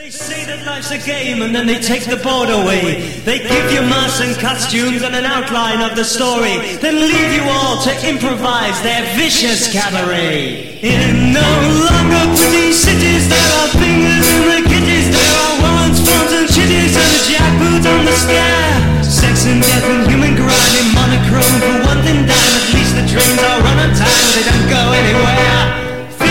They say that life's a game and then they take the board away. They give you masks and costumes and an outline of the story, then leave you all to improvise their vicious cabaret. In no longer pretty cities, there are fingers in the kitties, there are warrants, phones and chitties, and a jackboot on the stair. Sex and death and human grind in monochrome for one thing dime. At least the trains are run on time, they don't go anywhere.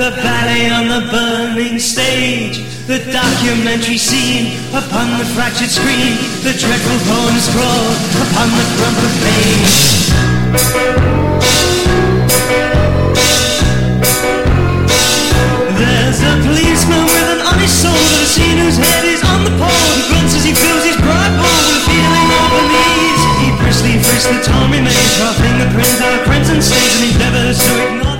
The ballet on the burning stage, the documentary scene upon the fractured screen, the dreadful poem scrawled upon the crumpled page. There's a policeman with an honest soul has seen whose head is on the pole. He grunts as he fills his bride bowl with feeling of. He briskly frisks the torn remains, raw fingerprints out crimson stains, and endeavors to ignore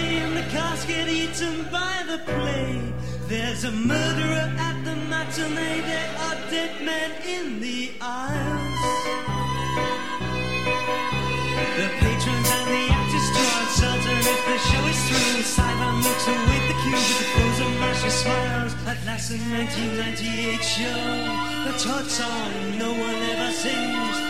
And the cast get eaten by the play. There's a murderer at the matinee, there are dead men in the aisles. The patrons and the actors draw uncertain if the show is through. Sideline looks await the cue with the frozen mashy smiles. At last, the 1998 show, the Todd song no one ever sings.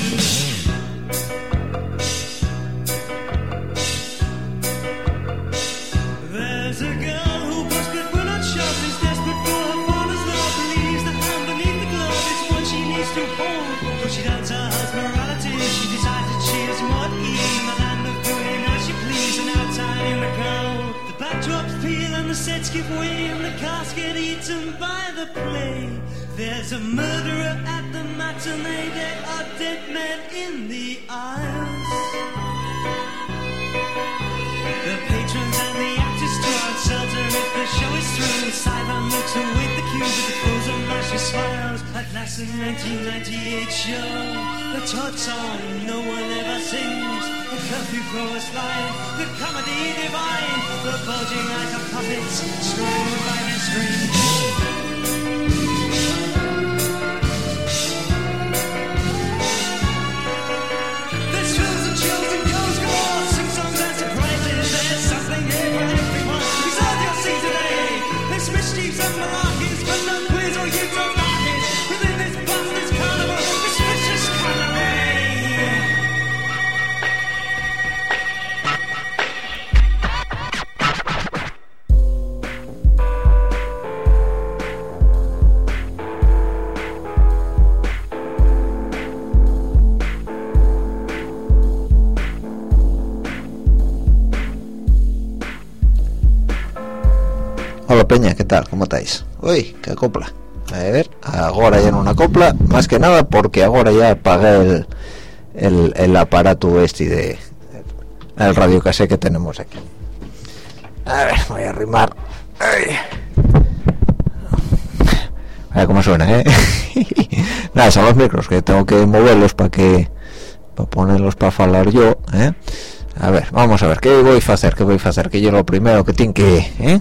Sets give way and the cast get eaten by the play. There's a murderer at the matinee, there are dead men in the aisles. The patrons and the actors draw uncertain if the show is through. Sideline looks await the cue with the frozen mashy smiles. At last, the 1998 show, the Todd song no one ever sings. The chorus line, the comedy divine, the bulging eyes of puppets strung by their strings. Tal? ¿Cómo estáis? Uy, qué copla. A ver, ahora ya no una copla, más que nada porque ahora ya apagué el, el, aparato este de el radio cassette que tenemos aquí. A ver, voy a arrimar. Ay. A ver cómo suena, ¿eh? Nada, son los micros que tengo que moverlos para que para ponerlos para hablar yo, ¿eh? A ver, vamos a ver, ¿qué voy a hacer? ¿Qué voy a hacer? Que yo lo primero que tengo que, ¿eh?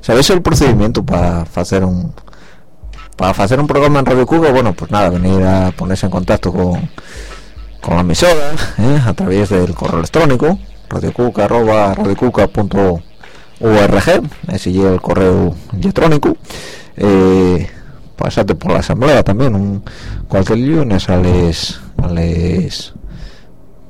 ¿Sabéis el procedimiento para hacer un para hacer un programa en Radio Cuba? Bueno, pues nada, venir a ponerse en contacto con, con la emisora ¿eh? a través del correo electrónico arroba radiocuca.org ese es el correo electrónico eh, pasate por la asamblea también un, cualquier lunes a les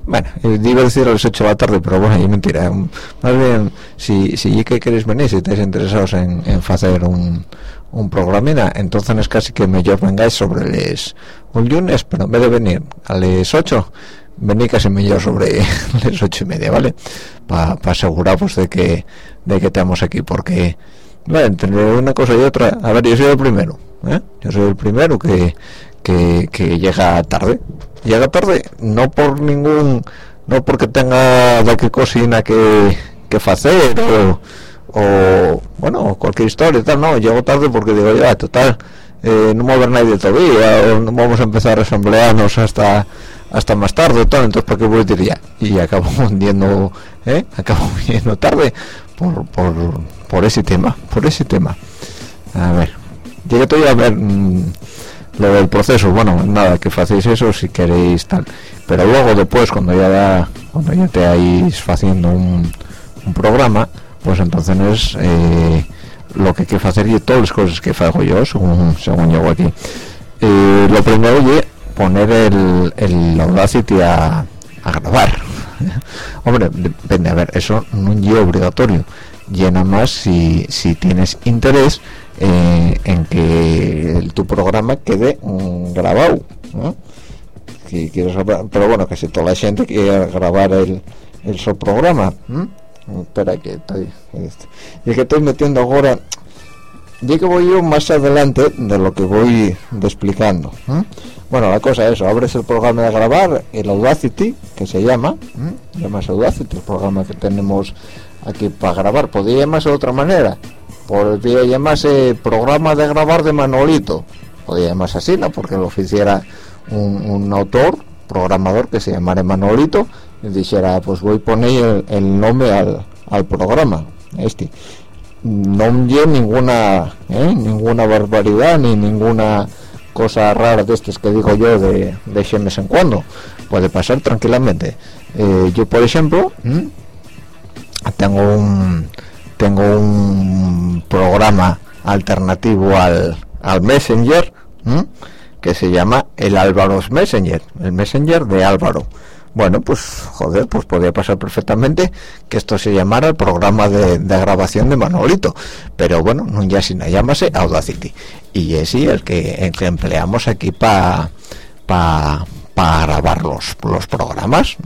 bueno, iba a decir a las 8 de la tarde, pero bueno, es mentira. Más bien, si, si que queréis venir, si estáis interesados en, en hacer un, un programina, entonces es casi que mejor vengáis sobre les un lunes, pero en vez de venir a las 8, venid casi mejor sobre las 8 y media, ¿vale? Para pa aseguraros de que, de que estamos aquí, porque, bueno, entre una cosa y otra, a ver, yo soy el primero, ¿eh? Yo soy el primero que, que llega tarde llega tarde no por ningún no porque tenga qué cocina que que hacer o, bueno cualquier historia tal no llego tarde porque digo ya total eh, no haber nadie todavía o no vamos a empezar a asamblearnos hasta hasta más tarde todo entonces para qué voy a decir ya y acabo hundiendo ¿eh? acabo yendo tarde por, por, por ese tema por ese tema a ver llegué todavía a ver mmm, lo del proceso bueno nada que hacéis eso si queréis tal. Pero luego después cuando ya cuando ya te haciendo un, un, programa pues entonces es eh, lo que hay que hacer y todas las cosas que hago yo según según llego aquí eh, lo primero es poner el, el Audacity a, a grabar. Hombre depende a ver eso no es obligatorio. Llena más si, si tienes interés eh, en que el, tu programa quede grabado ¿no? quieres pero bueno que si toda la gente quiere grabar el, el su programa espera que estoy este, y que estoy metiendo ahora ya que voy yo más adelante de lo que voy explicando bueno la cosa es eso abres el programa de grabar el Audacity que se llama ¿eh? llamas Audacity el programa que tenemos aquí para grabar podría llamarse de otra manera podría llamarse programa de grabar de Manolito. Podría llamarse así no porque lo hiciera un, autor programador que se llamara Manolito y dijera pues voy a poner el, nombre al, al, programa este no hay ninguna ¿eh? ninguna barbaridad ni ninguna cosa rara de estas que digo yo de, de mes en cuando puede pasar tranquilamente. Eh, yo por ejemplo tengo un tengo un programa alternativo al, al Messenger que se llama el Álvaro's Messenger el Messenger de Álvaro. Bueno pues joder pues podría pasar perfectamente que esto se llamara el programa de, grabación de Manolito. Pero bueno no ya sin llámase Audacity. Y es el que, el que empleamos aquí para pa, pa grabar los, los programas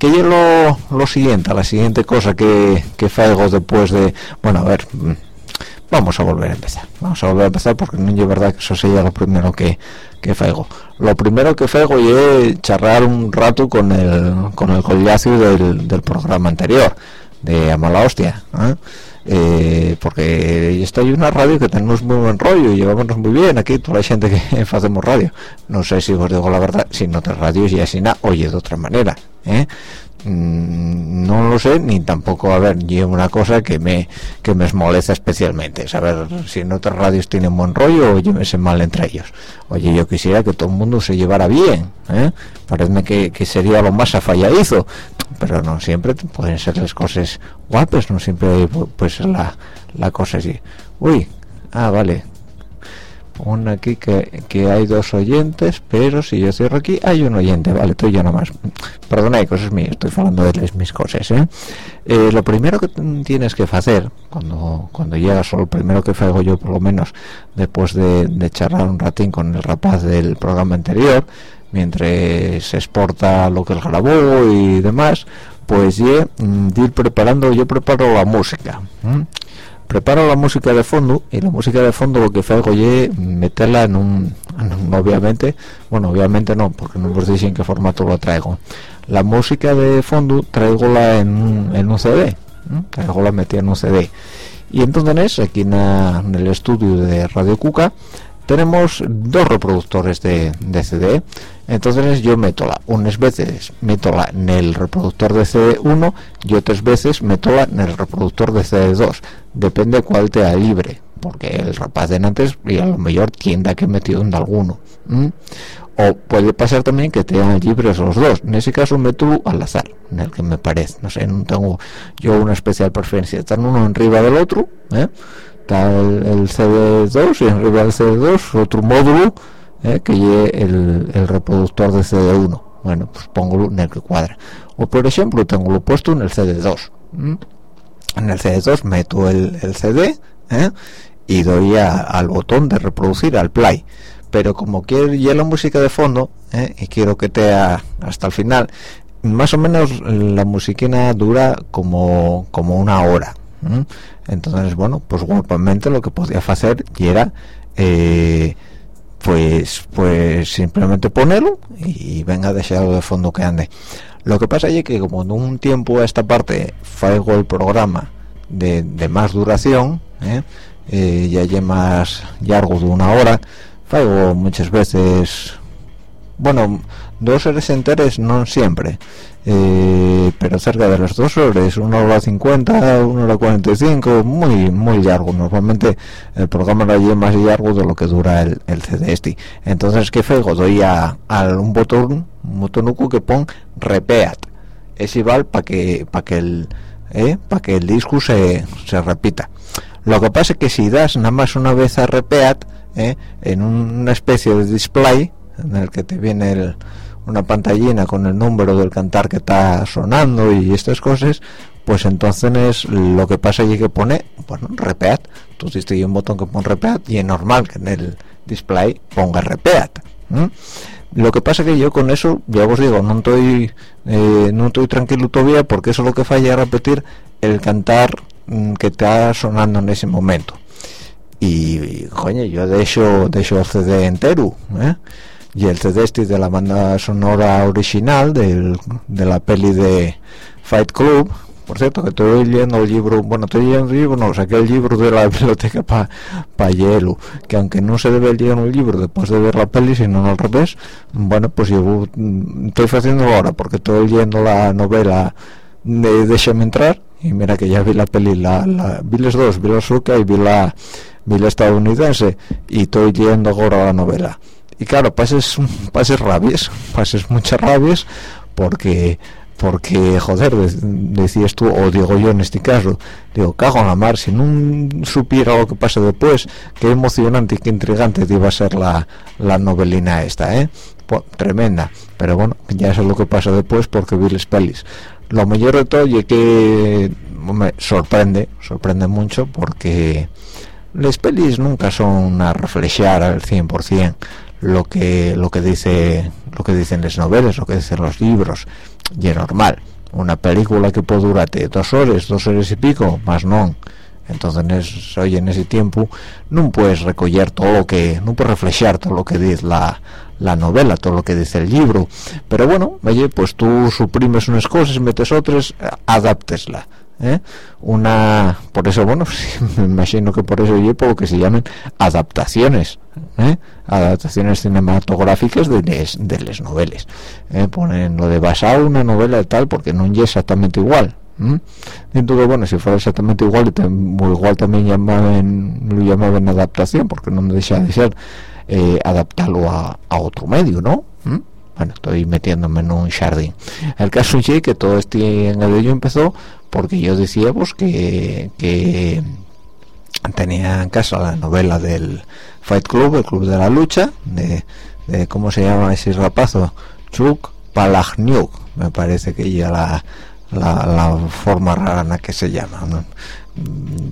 que es lo, lo, siguiente la siguiente cosa que, que faigo después de bueno a ver mm, vamos a volver a empezar vamos a volver a empezar porque no es verdad que eso sería lo primero que que faigo lo primero que faigo es charlar un rato con el con el collacio del, del programa anterior de Amala Hostia ¿eh? Eh, porque esta hay una radio que tenemos muy buen rollo y llevamos muy bien aquí toda la gente que hacemos radio no sé si os digo la verdad si no otras radios y así nada oye de otra manera ¿eh? Mm, no lo sé ni tampoco a ver y una cosa que me que me molesta especialmente. Saber si en otras radios tienen buen rollo o llévese mal entre ellos. Oye yo quisiera que todo el mundo se llevara bien ¿eh? parece que, que, sería lo más afalladizo. Pero no siempre pueden ser las cosas guapas no siempre puede ser la, la cosa así. Uy ah vale una aquí que, que, hay dos oyentes pero si yo cierro aquí hay un oyente vale tú yo nomás perdona hay cosas mías estoy hablando de mis cosas ¿eh? Eh, lo primero que tienes que hacer cuando cuando llegas o lo primero que hago yo por lo menos después de, charlar un ratín con el rapaz del programa anterior mientras se exporta lo que él grabó y demás pues mm, ir preparando yo preparo la música. Preparo la música de fondo y la música de fondo lo que hago es meterla en un, obviamente bueno obviamente no porque no os dicen en qué formato lo traigo. La música de fondo traigo en, en un CD traigo la metida en un CD y entonces aquí en, el estudio de Radio Cuca tenemos dos reproductores de, de CD entonces yo meto la unas veces meto la en el reproductor de CD1 y otras veces meto la en el reproductor de CD2 depende cuál te libre porque el rapaz de antes y a lo mejor tienda que metido en alguno o puede pasar también que tengan libres los dos. En ese caso meto al azar en el que me parece. No sé no tengo yo una especial preferencia están uno arriba del otro ¿eh? Está el, CD2 y arriba del CD2 otro módulo ¿eh? que lleve el, reproductor de CD1 bueno pues pongo en el que cuadra o por ejemplo tengo lo puesto en el CD2 en el CD2 meto el, CD ¿eh? y doy al botón de reproducir al play pero como quiero ya la música de fondo ¿eh? y quiero que te hasta el final más o menos la musiquina dura como como una hora entonces bueno pues guapamente lo que podía hacer y era eh, pues pues simplemente ponerlo y venga deseado de fondo que ande lo que pasa es que como en un tiempo a esta parte faigo el programa de, más duración ¿eh? Eh, ya hay más largo de una hora faigo muchas veces bueno dos horas enteras no siempre eh, pero cerca de las dos horas, una hora cincuenta, una hora cuarenta y cinco, muy muy largo. Normalmente el programa lo lleva más largo de lo que dura el, el CD este. Entonces, ¿qué fego? Doy a, un botón, un botonuco que pon repeat. Es igual para que para que el eh, para que el disco se, se repita. Lo que pasa es que si das nada más una vez a repeat, eh, en una especie de display en el que te viene el una pantallina con el número del cantar que está sonando y estas cosas pues entonces lo que pasa es que pone bueno repeat. Tú hay un botón que pone repeat y es normal que en el display ponga repeat lo que pasa que yo con eso ya os digo no estoy eh, no estoy tranquilo todavía porque eso es lo que falla repetir el cantar mm, que está sonando en ese momento. Y, coño yo de hecho de hecho CD entero ¿eh? Y el CD de la banda sonora original de la peli de Fight Club. Por cierto que estoy leyendo el libro bueno estoy leyendo el libro no saqué el libro de la biblioteca para pa hielo que aunque no se debe leer un libro después de ver la peli sino al revés bueno pues yo estoy haciéndolo ahora porque estoy leyendo la novela de Déjame entrar y mira que ya vi la peli la, la vi las dos vi la suca y vi la vi la estadounidense y estoy leyendo ahora la novela y claro pases pases rabias pases muchas rabias porque porque joder decías tú o digo yo en este caso digo cago en la mar si no supiera lo que pasa después qué emocionante y qué intrigante iba a ser la, la novelina esta eh pues, tremenda. Pero bueno ya sé lo que pasa después porque vi las pelis. Lo mejor de todo es que me sorprende sorprende mucho porque las pelis nunca son a reflejar al 100% lo que lo que dice lo que dicen las novelas lo que dicen los libros y es normal. Una película que puede durarte dos horas dos horas y pico más no. Entonces hoy en ese tiempo no puedes recoger todo lo que no puedes reflejar todo lo que dice la, la novela todo lo que dice el libro. Pero bueno oye pues tú suprimes unas cosas metes otras adaptesla ¿eh? una por eso bueno me imagino que por eso yo que se llamen adaptaciones ¿eh? adaptaciones cinematográficas de les, de les novelas ¿eh? ponen lo de basar una novela tal porque no es exactamente igual entonces bueno si fuera exactamente igual igual también llamaban lo llamaban adaptación porque no deja de ser adaptarlo a, a, otro medio no bueno estoy metiéndome en un jardín el caso es que todo este en el empezó porque yo decía pues que, que tenía en casa la novela del Fight Club, el Club de la Lucha, de, ¿cómo se llama ese rapazo? Chuk Palahniuk, me parece que ya la, la, forma rara en la que se llama.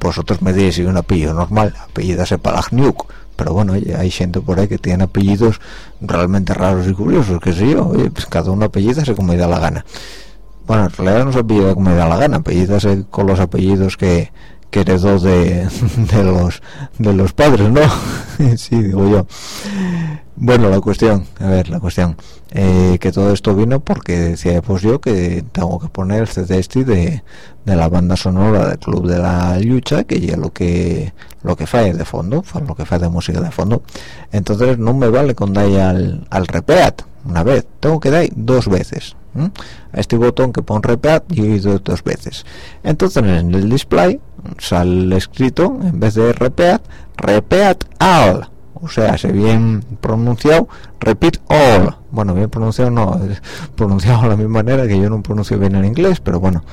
Vosotros me diréis un apellido normal, apellidase Palahniuk, pero bueno, hay gente por ahí que tiene apellidos realmente raros y curiosos, que sé yo, pues cada uno apellida se como da la gana. Bueno en realidad no se apellida como me da la gana apellidas con los apellidos que, que heredó de, de los de los padres no sí digo yo bueno la cuestión a ver la cuestión eh, que todo esto vino porque decía pues yo que tengo que poner este de, de la banda sonora del club de la lucha que ya lo que lo que falla de fondo lo que falla de música de fondo. Entonces no me vale con dar al, al repeat una vez. Tengo que dar dos veces este botón que pone repeat he ido dos veces. Entonces en el display sale escrito en vez de repeat repeat all o sea se bien pronunciado. Repeat all. Bueno bien pronunciado no pronunciado la misma manera que yo no pronuncio bien en inglés pero bueno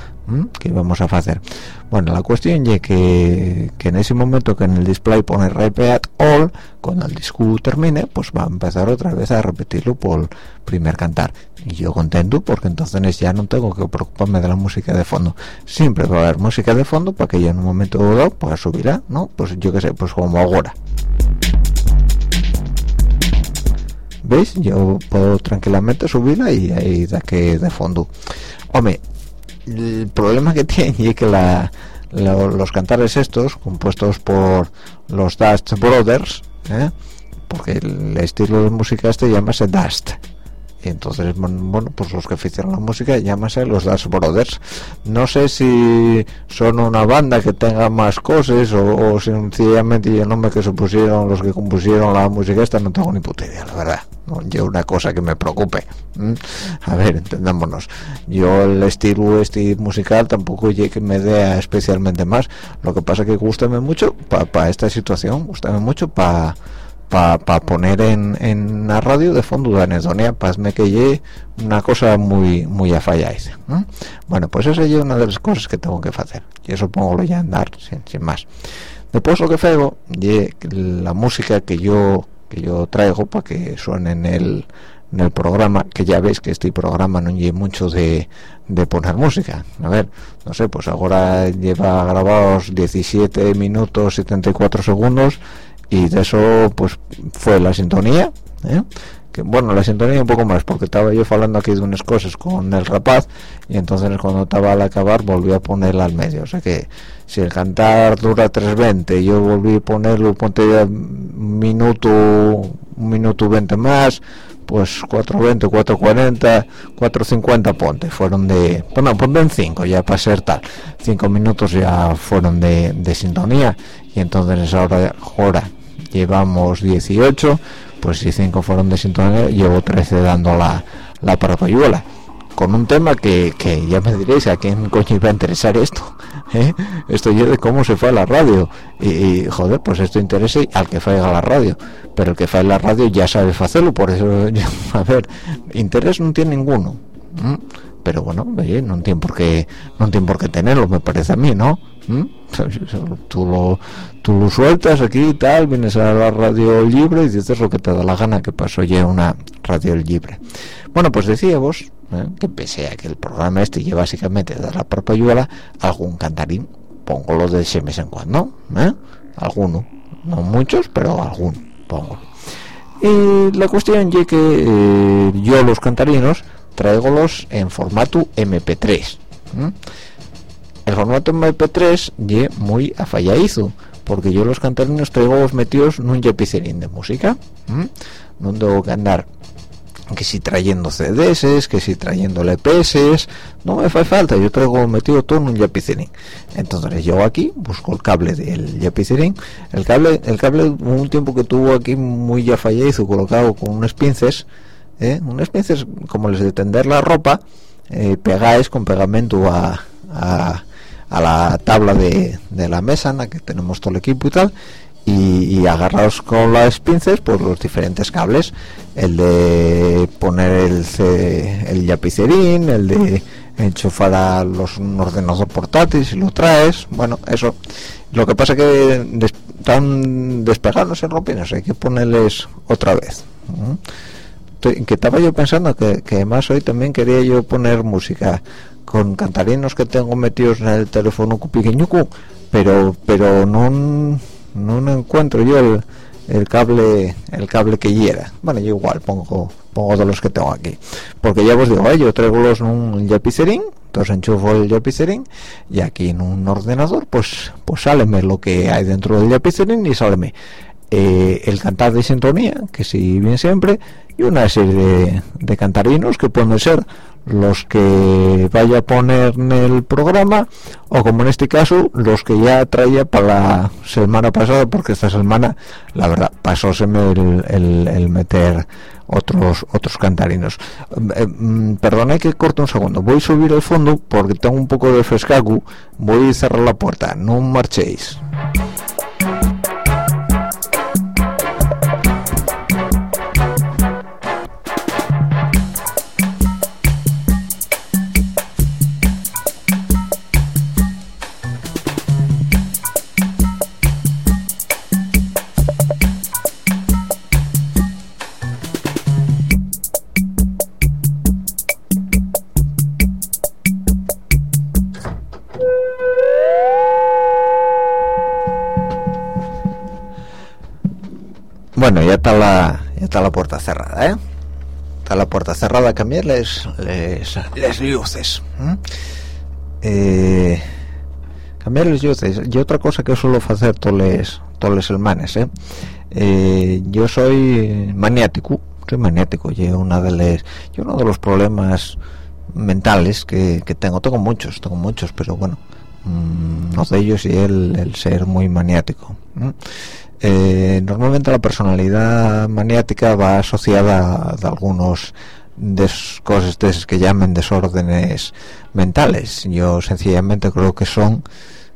¿qué vamos a hacer? bueno la cuestión es que, que en ese momento que en el display pone repeat all cuando el disco termine pues va a empezar otra vez a repetirlo por primer cantar. Y yo contento porque entonces ya no tengo que preocuparme de la música de fondo. Siempre va a haber música de fondo para que yo en un momento dado pues subirá no pues yo qué sé pues como ahora ¿veis? yo puedo tranquilamente subirla y ahí da que de fondo hombre el problema que tiene es que la, los cantares estos compuestos por los Dust Brothers ¿eh? porque el estilo de música este llamase Dust y entonces bueno pues los que hicieron la música llámase los Dust Brothers no sé si son una banda que tenga más cosas o, sencillamente el nombre que se pusieron los que compusieron la música esta no tengo ni puta idea la verdad yo una cosa que me preocupe a ver entendámonos. Yo el estilo este musical tampoco que me dé especialmente más. Lo que pasa que gustame mucho para esta situación gustame mucho para para poner en, en la radio de fondo de anedonia. Pasme que llegue una cosa muy muy a falláis bueno pues esa es una de las cosas que tengo que hacer. Y eso pongo ya a andar sin, más. Después lo que y la música que yo que yo traigo para que suene en el, el programa que ya veis que este programa no lleva mucho de, de poner música a ver no sé pues ahora lleva grabados 17 minutos 74 segundos y de eso pues fue la sintonía ¿eh? que bueno la sintonía un poco más porque estaba yo hablando aquí de unas cosas con el rapaz y entonces cuando estaba al acabar volví a ponerla al medio o sea que si el cantar dura 3.20 yo volví a ponerlo ponte ya un minuto un minuto 20 más pues 4.20, 4.40, 4.50 ponte, fueron de, bueno, ponte en 5 ya para ser tal, 5 minutos ya fueron de, de sintonía y entonces ahora, ahora llevamos 18 pues si 5 fueron de sintonía llevo 13 dando la, la parapayuela con un tema que, que, ya me diréis a quién coño iba a interesar esto ¿Eh? esto yo de cómo se fue a la radio. Y, joder pues esto interesa al que fue a la radio. Pero el que fue a la radio ya sabe hacerlo por eso a ver interés no tiene ninguno. Pero bueno no tiene por qué no tiene por qué tenerlo me parece a mí no tú lo, tú lo sueltas aquí y tal, vienes a la radio libre y dices lo que te da la gana que pasó ya una radio libre. Bueno, pues decíamos ¿eh? que pese a que el programa este lleva básicamente da la propia algún cantarín, pongo los de ese mes en cuando, ¿eh? alguno, no muchos, pero alguno pongo. Y la cuestión es que eh, yo los cantarinos traigo los en formato MP3 el formato MP3 y muy afalladizo porque yo los cantarinos traigo los metidos en un jepicerín de música no tengo que andar que si trayendo CDs, que si trayendo LPS, no me hace falta, yo traigo metido todo en un yapicerín. Entonces yo aquí busco el cable del yapicerín, el cable, el cable un tiempo que tuvo aquí muy ya fallecido colocado con unas pinces, ¿eh? unas pinces como les de tender la ropa, eh, pegáis con pegamento a, a a la tabla de, de, la mesa en la que tenemos todo el equipo y tal y, y agarrados con las pinzas por los diferentes cables. El de poner el, el yapicerín el de enchufar a los un ordenador portátil si lo traes. Bueno eso. Lo que pasa que están despegándose ropinas hay que ponerles otra vez que estaba yo pensando que, que además hoy también quería yo poner música con cantarinos que tengo metidos en el teléfono pequeñuco pero pero no no encuentro yo el, el cable el cable que hiera. Bueno yo igual pongo pongo de los que tengo aquí. Porque ya os digo yo traigo los un yapicerín entonces enchufo el lapicerín y aquí en un ordenador pues pues sáleme lo que hay dentro del lapicerín y sáleme eh, el cantar de sintonía que si bien siempre y una serie de, cantarinos que pueden ser los que vaya a poner en el programa o como en este caso los que ya traía para la semana pasada porque esta semana la verdad pasóseme el, el, meter otros otros cantarinos. Eh, mm, que corto un segundo. Voy a subir el fondo porque tengo un poco de frescagu voy a cerrar la puerta. No marchéis ya está la ya está la puerta cerrada ¿eh? está la puerta cerrada cambiar les les, luces eh, cambiar las luces y otra cosa que suelo hacer todos los todos los hermanes ¿eh? ¿eh? yo soy maniático soy maniático y una de les yo uno de los problemas mentales que, que, tengo tengo muchos tengo muchos pero bueno mm, uno de ellos el, el ser muy maniático eh, normalmente la personalidad maniática va asociada a, algunos de cosas que llamen desórdenes mentales yo sencillamente creo que son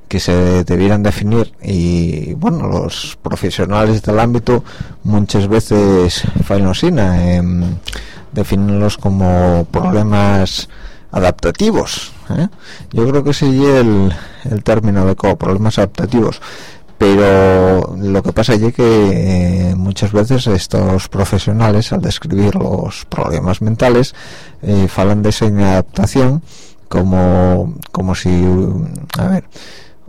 que se debieran definir y bueno los profesionales del ámbito muchas veces falnosina en definirlos como problemas adaptativos ¿eh? yo creo que es el, el término de problemas adaptativos pero lo que pasa es que eh, muchas veces estos profesionales al describir los problemas mentales eh, falan de esa inadaptación como como si a ver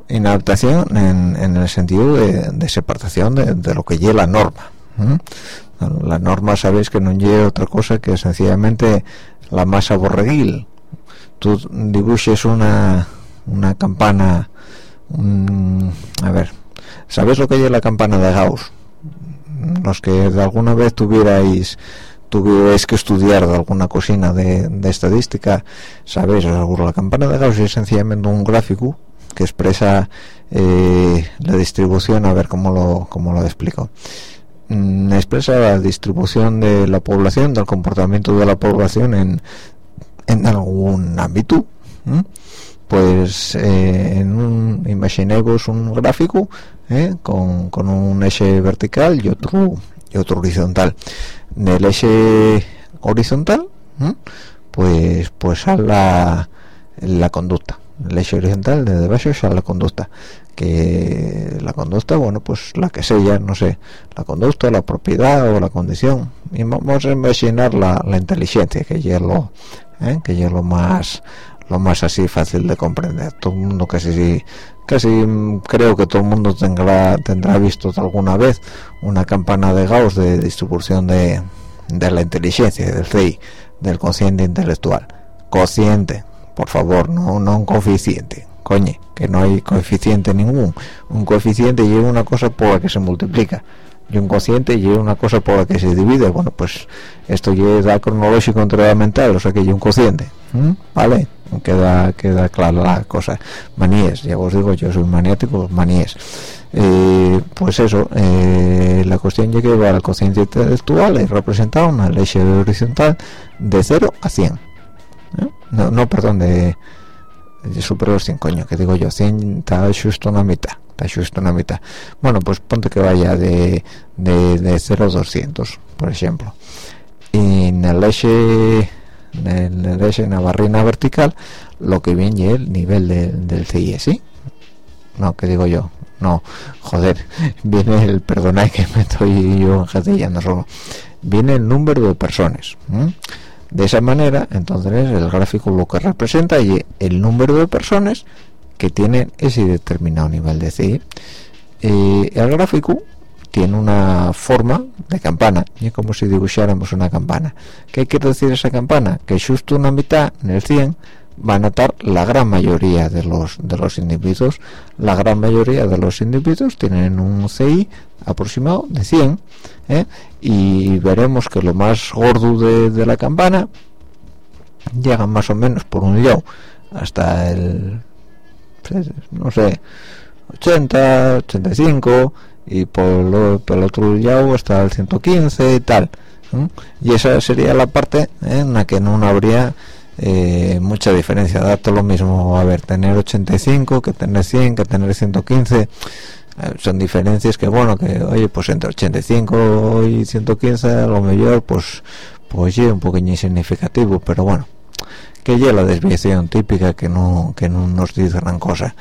inadaptación en, en el sentido de, separación de, lo que lleva la norma la norma sabéis que no lleva otra cosa que sencillamente la masa borreguil. Tú dibujes una una campana a ver ¿Sabes lo que es la campana de Gauss? Los que de alguna vez tuvierais tuvierais que estudiar de alguna cocina de, estadística, sabéis, la campana de Gauss es sencillamente un gráfico que expresa eh, la distribución, a ver cómo lo, cómo lo explico. Mm, expresa la distribución de la población, del comportamiento de la población en, en algún ámbito pues eh, en un imaginemos un gráfico eh, con, con, un eje vertical y otro y otro horizontal. En el eje horizontal pues pues a la, la conducta. El eje horizontal de debajo a la conducta. Que la conducta bueno pues la que sea no sé la conducta la propiedad o la condición. Y vamos a imaginar la, la inteligencia que es lo eh, que es lo más lo más así fácil de comprender. Todo el mundo casi casi creo que todo el mundo tendrá tendrá visto alguna vez una campana de Gauss de distribución de, de la inteligencia del CI del consciente intelectual. Cociente por favor no no un coeficiente. Coñe que no hay coeficiente ningún. Un coeficiente lleva una cosa por la que se multiplica y un cociente y una cosa por la que se divide. Bueno pues esto ya cronológico entre mental o sea que hay un cociente vale queda queda clara la cosa. Maníes ya os digo yo soy maniático maníes eh, pues eso eh, la cuestión llega que al cociente intelectual es representado una leche horizontal de 0 a 100 ¿eh? no, no perdón de, de superior 100 coño que digo yo 100 está justo una mitad está justo una mitad. Bueno pues ponte que vaya de, de, de 0 a 200 por ejemplo. Y en el eje en eje en la barrina vertical lo que viene el nivel del CIE ¿sí? no que digo yo no joder viene el perdona que me estoy yo enjatillando solo. Viene el número de personas de esa manera entonces el gráfico lo que representa es el número de personas que tienen ese determinado nivel de CIE y el gráfico tiene una forma de campana es como si dibujáramos una campana ¿qué quiere decir esa campana? que justo una mitad en el 100 van a estar la gran mayoría de los de los individuos la gran mayoría de los individuos tienen un CI aproximado de 100 ¿eh? y veremos que lo más gordo de, la campana llega más o menos por un lado hasta el no sé 80 85 y por, el otro lado hasta el 115 y tal y esa sería la parte en la que no habría eh, mucha diferencia. Da todo lo mismo a ver tener 85 que tener 100 que tener 115 eh, son diferencias que bueno que oye pues entre 85 y 115 a lo mejor pues pues sí un poquillo insignificativo pero bueno que ya la desviación típica que no que no nos dice gran cosa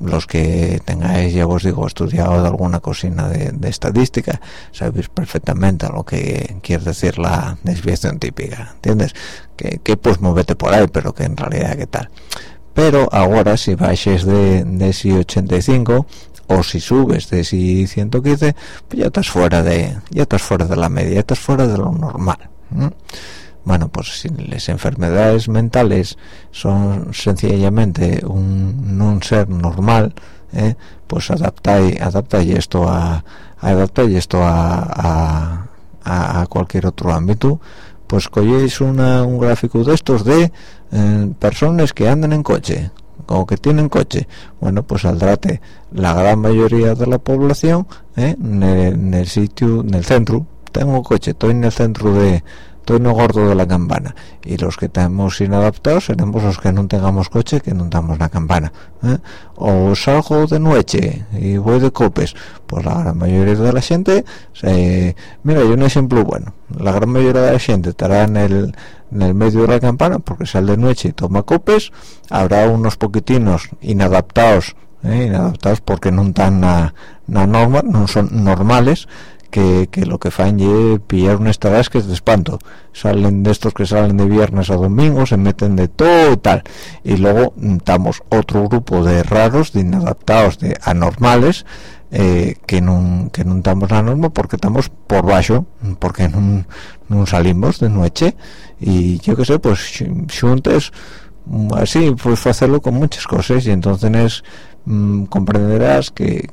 los que tengáis, ya os digo, estudiado alguna cocina de, estadística, sabéis perfectamente lo que quiere decir la desviación típica, ¿entiendes? Que, que pues movete por ahí, pero que en realidad qué tal. Pero ahora si bajes de, de si 85 o si subes de si 115, pues ya estás fuera de, ya estás fuera de la media, ya estás fuera de lo normal bueno pues si las enfermedades mentales son sencillamente un, ser normal ¿eh? pues adaptáis esto a, adaptáis esto a, a, a, cualquier otro ámbito pues cogéis una, un gráfico de estos de eh, personas que andan en coche o que tienen coche bueno pues saldráte la gran mayoría de la población ¿eh? en, el, en el sitio en el centro tengo coche estoy en el centro de no gordo de la campana y los que estamos inadaptados seremos los que no tengamos coche que no damos la campana ¿eh? o salgo de noche y voy de copes pues la gran mayoría de la gente mira yo un ejemplo bueno la gran mayoría de la gente estará en el, en el medio de la campana porque sale de noche y toma copes habrá unos poquitinos inadaptados ¿eh? inadaptados porque no están na, na norma no son normales que, lo que fan es pillar unas tarasques de espanto. Salen de estos que salen de viernes a domingo se meten de todo y tal. Y luego estamos otro grupo de raros de inadaptados de anormales eh, que no que estamos la norma porque estamos por bajo porque no, salimos de noche. Y yo qué sé pues juntos así pues hacerlo con muchas cosas. Y entonces Mm, comprenderás que,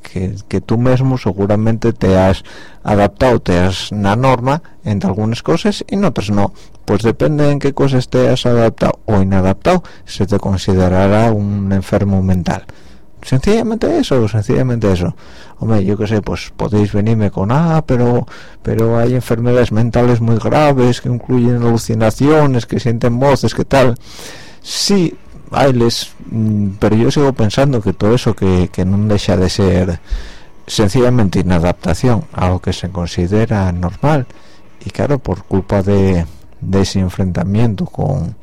que, tú mismo seguramente te has adaptado, te has una norma en algunas cosas y en otras no. Pues depende en qué cosas te has adaptado o inadaptado, se te considerará un enfermo mental. Sencillamente eso, sencillamente eso. Hombre, yo qué sé, pues podéis venirme con, ah, pero, pero hay enfermedades mentales muy graves que incluyen alucinaciones, que sienten voces, que tal. Sí, bailes mm, pero yo sigo pensando que todo eso que, no deja de ser sencillamente inadaptación a lo que se considera normal y claro por culpa de, ese enfrentamiento con,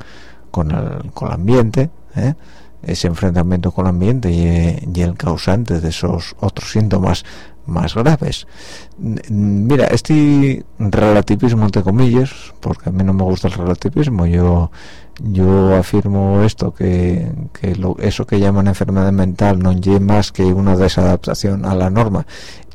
con, el, con el ambiente ¿eh? ese enfrentamiento con el ambiente y, el causante de esos otros síntomas más graves. Mira, este relativismo entre comillas, porque a mí no me gusta el relativismo, yo yo afirmo esto que, eso que llaman enfermedad mental no es más que una desadaptación a la norma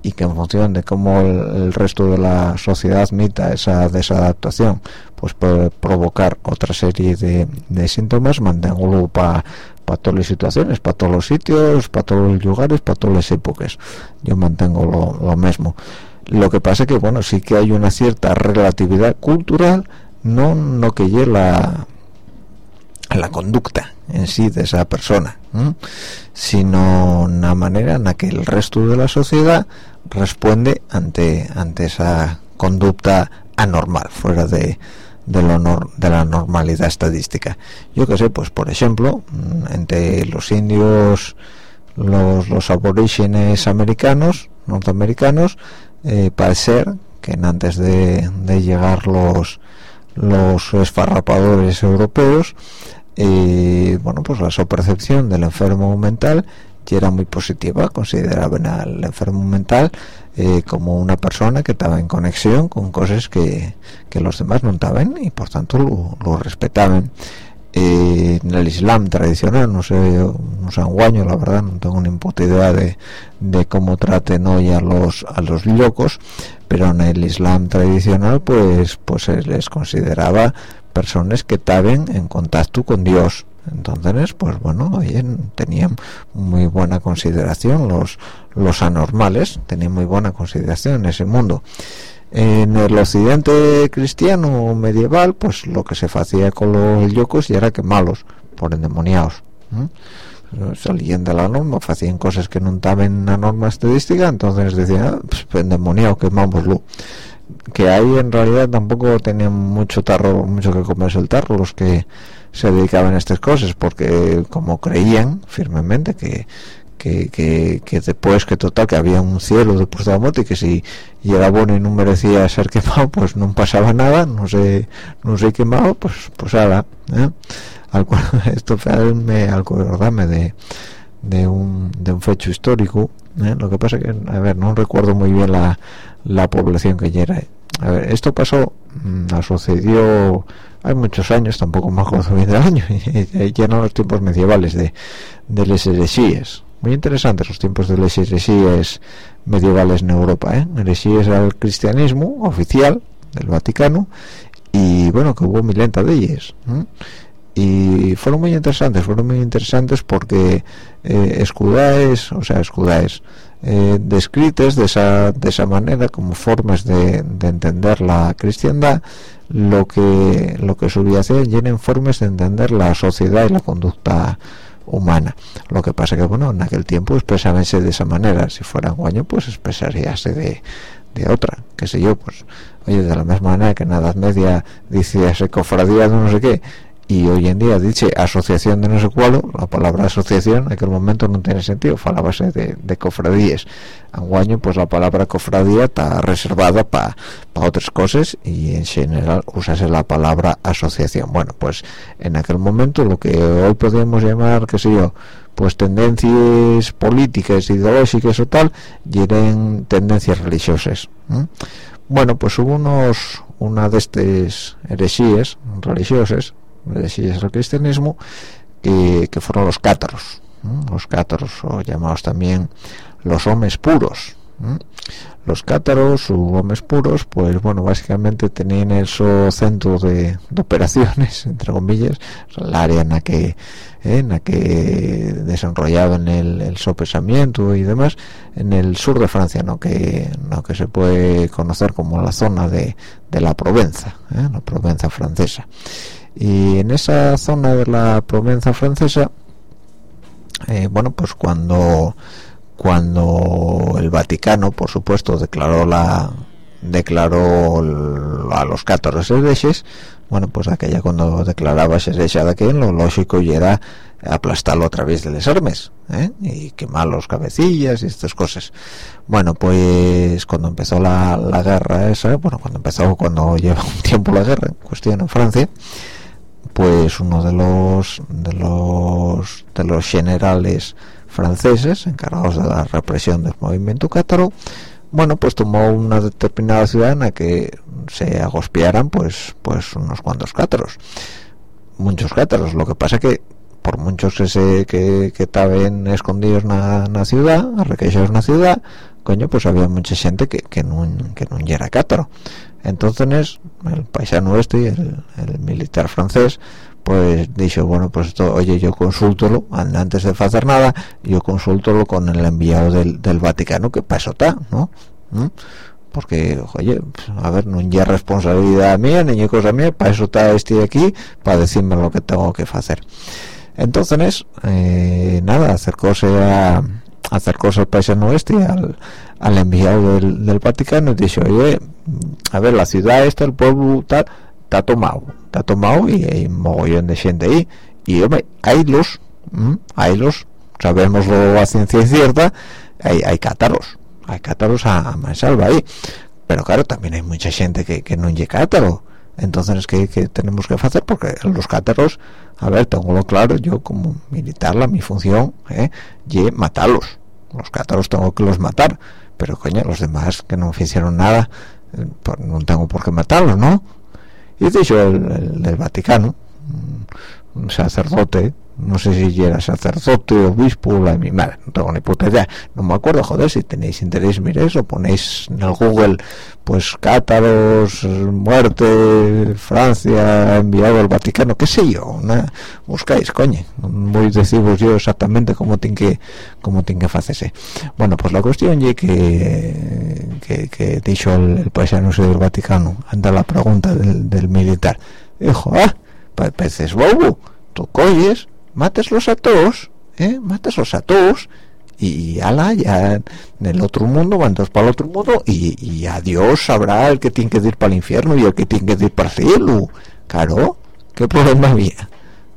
y que en función de cómo el, resto de la sociedad admita esa desadaptación pues puede provocar otra serie de, síntomas mantengo para para todas las situaciones, para todos los sitios, para todos los lugares, para todas las épocas. Yo mantengo lo, lo mismo. Lo que pasa es que, bueno, sí que hay una cierta relatividad cultural, no, no que llegue la, la conducta en sí de esa persona, sino una manera en la que el resto de la sociedad responde ante ante esa conducta anormal, fuera de, de, de la normalidad estadística. Yo que sé, pues por ejemplo, mm, entre los indios, los, los aborígenes americanos, norteamericanos, eh, parece que antes de, llegar los los esfarrapadores europeos y bueno pues la percepción del enfermo mental ya era muy positiva consideraban al enfermo mental eh, como una persona que estaba en conexión con cosas que, que los demás no estaban y por tanto lo, respetaban. Eh, en el Islam tradicional no sé no sé guaño la verdad no tengo ni puta idea de, de cómo traten hoy a los a los locos pero en el Islam tradicional pues pues se les consideraba personas que estaban en contacto con Dios entonces pues bueno tenían muy buena consideración los los anormales tenían muy buena consideración en ese mundo. En el occidente cristiano medieval pues lo que se hacía con los yocos y era quemarlos por endemoniados salían de la norma hacían cosas que no estaban en la norma estadística entonces decían ah, pues, endemoniado quemámoslo que ahí en realidad tampoco tenían mucho tarro mucho que comerse el tarro los que se dedicaban a estas cosas porque como creían firmemente que que, que, después que total que había un cielo de muerte y que si era bueno y no merecía ser quemado pues no pasaba nada no sé no sé quemado pues pues ahora ¿eh? esto me acordarme de de un, de un fecho histórico ¿eh? lo que pasa que a ver no recuerdo muy bien la, la población que ya era a ver esto pasó mm, sucedió hay muchos años tampoco más acuerdo bien del año ya no los tiempos medievales de de les heresías muy interesantes los tiempos de las heresías medievales en Europa ¿eh? heresías al cristianismo oficial del Vaticano y bueno que hubo milenta de ellas y fueron muy interesantes fueron muy interesantes porque eh, o sea escudáis eh, de esa de esa manera como formas de, de entender la cristiandad lo que lo que subía hacer llenen formas de entender la sociedad y la conducta humana. Lo que pasa que bueno en aquel tiempo expresábanse de esa manera. Si fuera un año pues expresaríase de, de otra qué sé yo pues oye de la misma manera que en la Edad Media dice cofradía de no sé qué y hoy en día dice asociación de no sé cuál la palabra asociación en aquel momento no tiene sentido falábase de, de cofradías. Año pues la palabra cofradía está reservada para otras cosas y en general usase la palabra asociación. Bueno pues en aquel momento lo que hoy podríamos llamar qué sé yo pues tendencias políticas ideológicas o tal y eran tendencias religiosas bueno pues hubo unos una de estas heresías religiosas es el cristianismo que, que fueron los cátaros los cátaros o llamados también los hombres puros los cátaros o hombres puros pues bueno básicamente tenían el centro de, operaciones entre comillas el área en la que en la que desarrollaban el, el sopesamiento y demás en el sur de Francia no que no que se puede conocer como la zona de, de la Provenza ¿eh? la Provenza francesa y en esa zona de la Provenza francesa eh, bueno pues cuando cuando el Vaticano por supuesto declaró la declaró a los cátaros herejes bueno pues aquella cuando declaraba hereje de aquel lo lógico y era aplastarlo a través de las armas ¿eh? y quemar los cabecillas y estas cosas bueno pues cuando empezó la, la guerra esa bueno cuando empezó cuando lleva un tiempo la guerra en cuestión en Francia pues uno de los de los de los generales franceses encargados de la represión del movimiento cátaro bueno pues tomó una determinada ciudad en la que se agospiaran pues pues unos cuantos cátaros. Muchos cátaros lo que pasa que por muchos que se que, que estaban escondidos en la ciudad en una ciudad coño pues había mucha gente que, que no que no era cátaro entonces el paisano este el, el militar francés pues dijo bueno pues esto oye yo consultolo antes de hacer nada yo consultolo con el enviado del, Vaticano que eso está no ¿Mm? porque oye a ver no es responsabilidad mía ni cosa mía para eso está este aquí para decirme lo que tengo que hacer entonces eh, nada acercóse a acercóse al paisano este al, al enviado del, del Vaticano y dijo oye a ver la ciudad esta el pueblo tal está tomado está tomado y hay mogollón de gente ahí y hombre hay los hay los sabemos lo a ciencia cierta hay, hay cátaros hay cátaros a, a salva ahí. Pero claro también hay mucha gente que, que no llega cátaro. Entonces ¿qué, ¿qué, tenemos que hacer? porque los cátaros a ver, tengo lo claro yo como militar la mi función ¿eh? matarlos. Los cátaros tengo que los matar pero coño los demás que no hicieron nada no tengo por qué matarlos ¿no? y dicho el, el, Vaticano un sacerdote no sé si era sacerdote obispo la mi madre no tengo ni puta idea. No me acuerdo joder si tenéis interés miréis o ponéis en el google pues cátaros muerte Francia enviado al Vaticano qué sé yo una, buscáis coño. Voy a deciros yo exactamente cómo tiene que cómo tiene que hacerse. Bueno pues la cuestión es que que, dicho el, el paisano del Vaticano anda la pregunta del, del militar. Dijo ah peces bobo tú coyes mateslos a todos ¿eh? mateslos a todos y ala ya en el otro mundo van todos para el otro mundo y, y a Dios sabrá el que tiene que ir para el infierno y el que tiene que ir para el cielo. Claro qué problema había.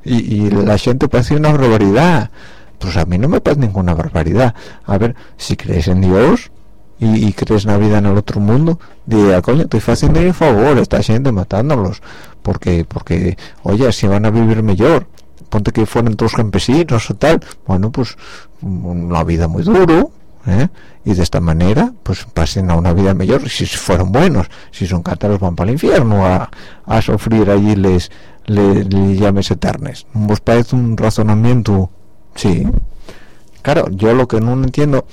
Y, la gente parece una barbaridad. Pues a mí no me parece ninguna barbaridad. A ver si crees en Dios y, y crees vida en el otro mundo diga coño estoy haciendo un favor esta gente matándolos porque porque oye si van a vivir mejor ponte que fueran todos campesinos o tal bueno pues una vida muy duro ¿eh? y de esta manera pues pasen a una vida mejor si fueron buenos si son cátaros van para el infierno a, a sufrir allí les, llames eternes ¿os parece un razonamiento? sí claro yo lo que no entiendo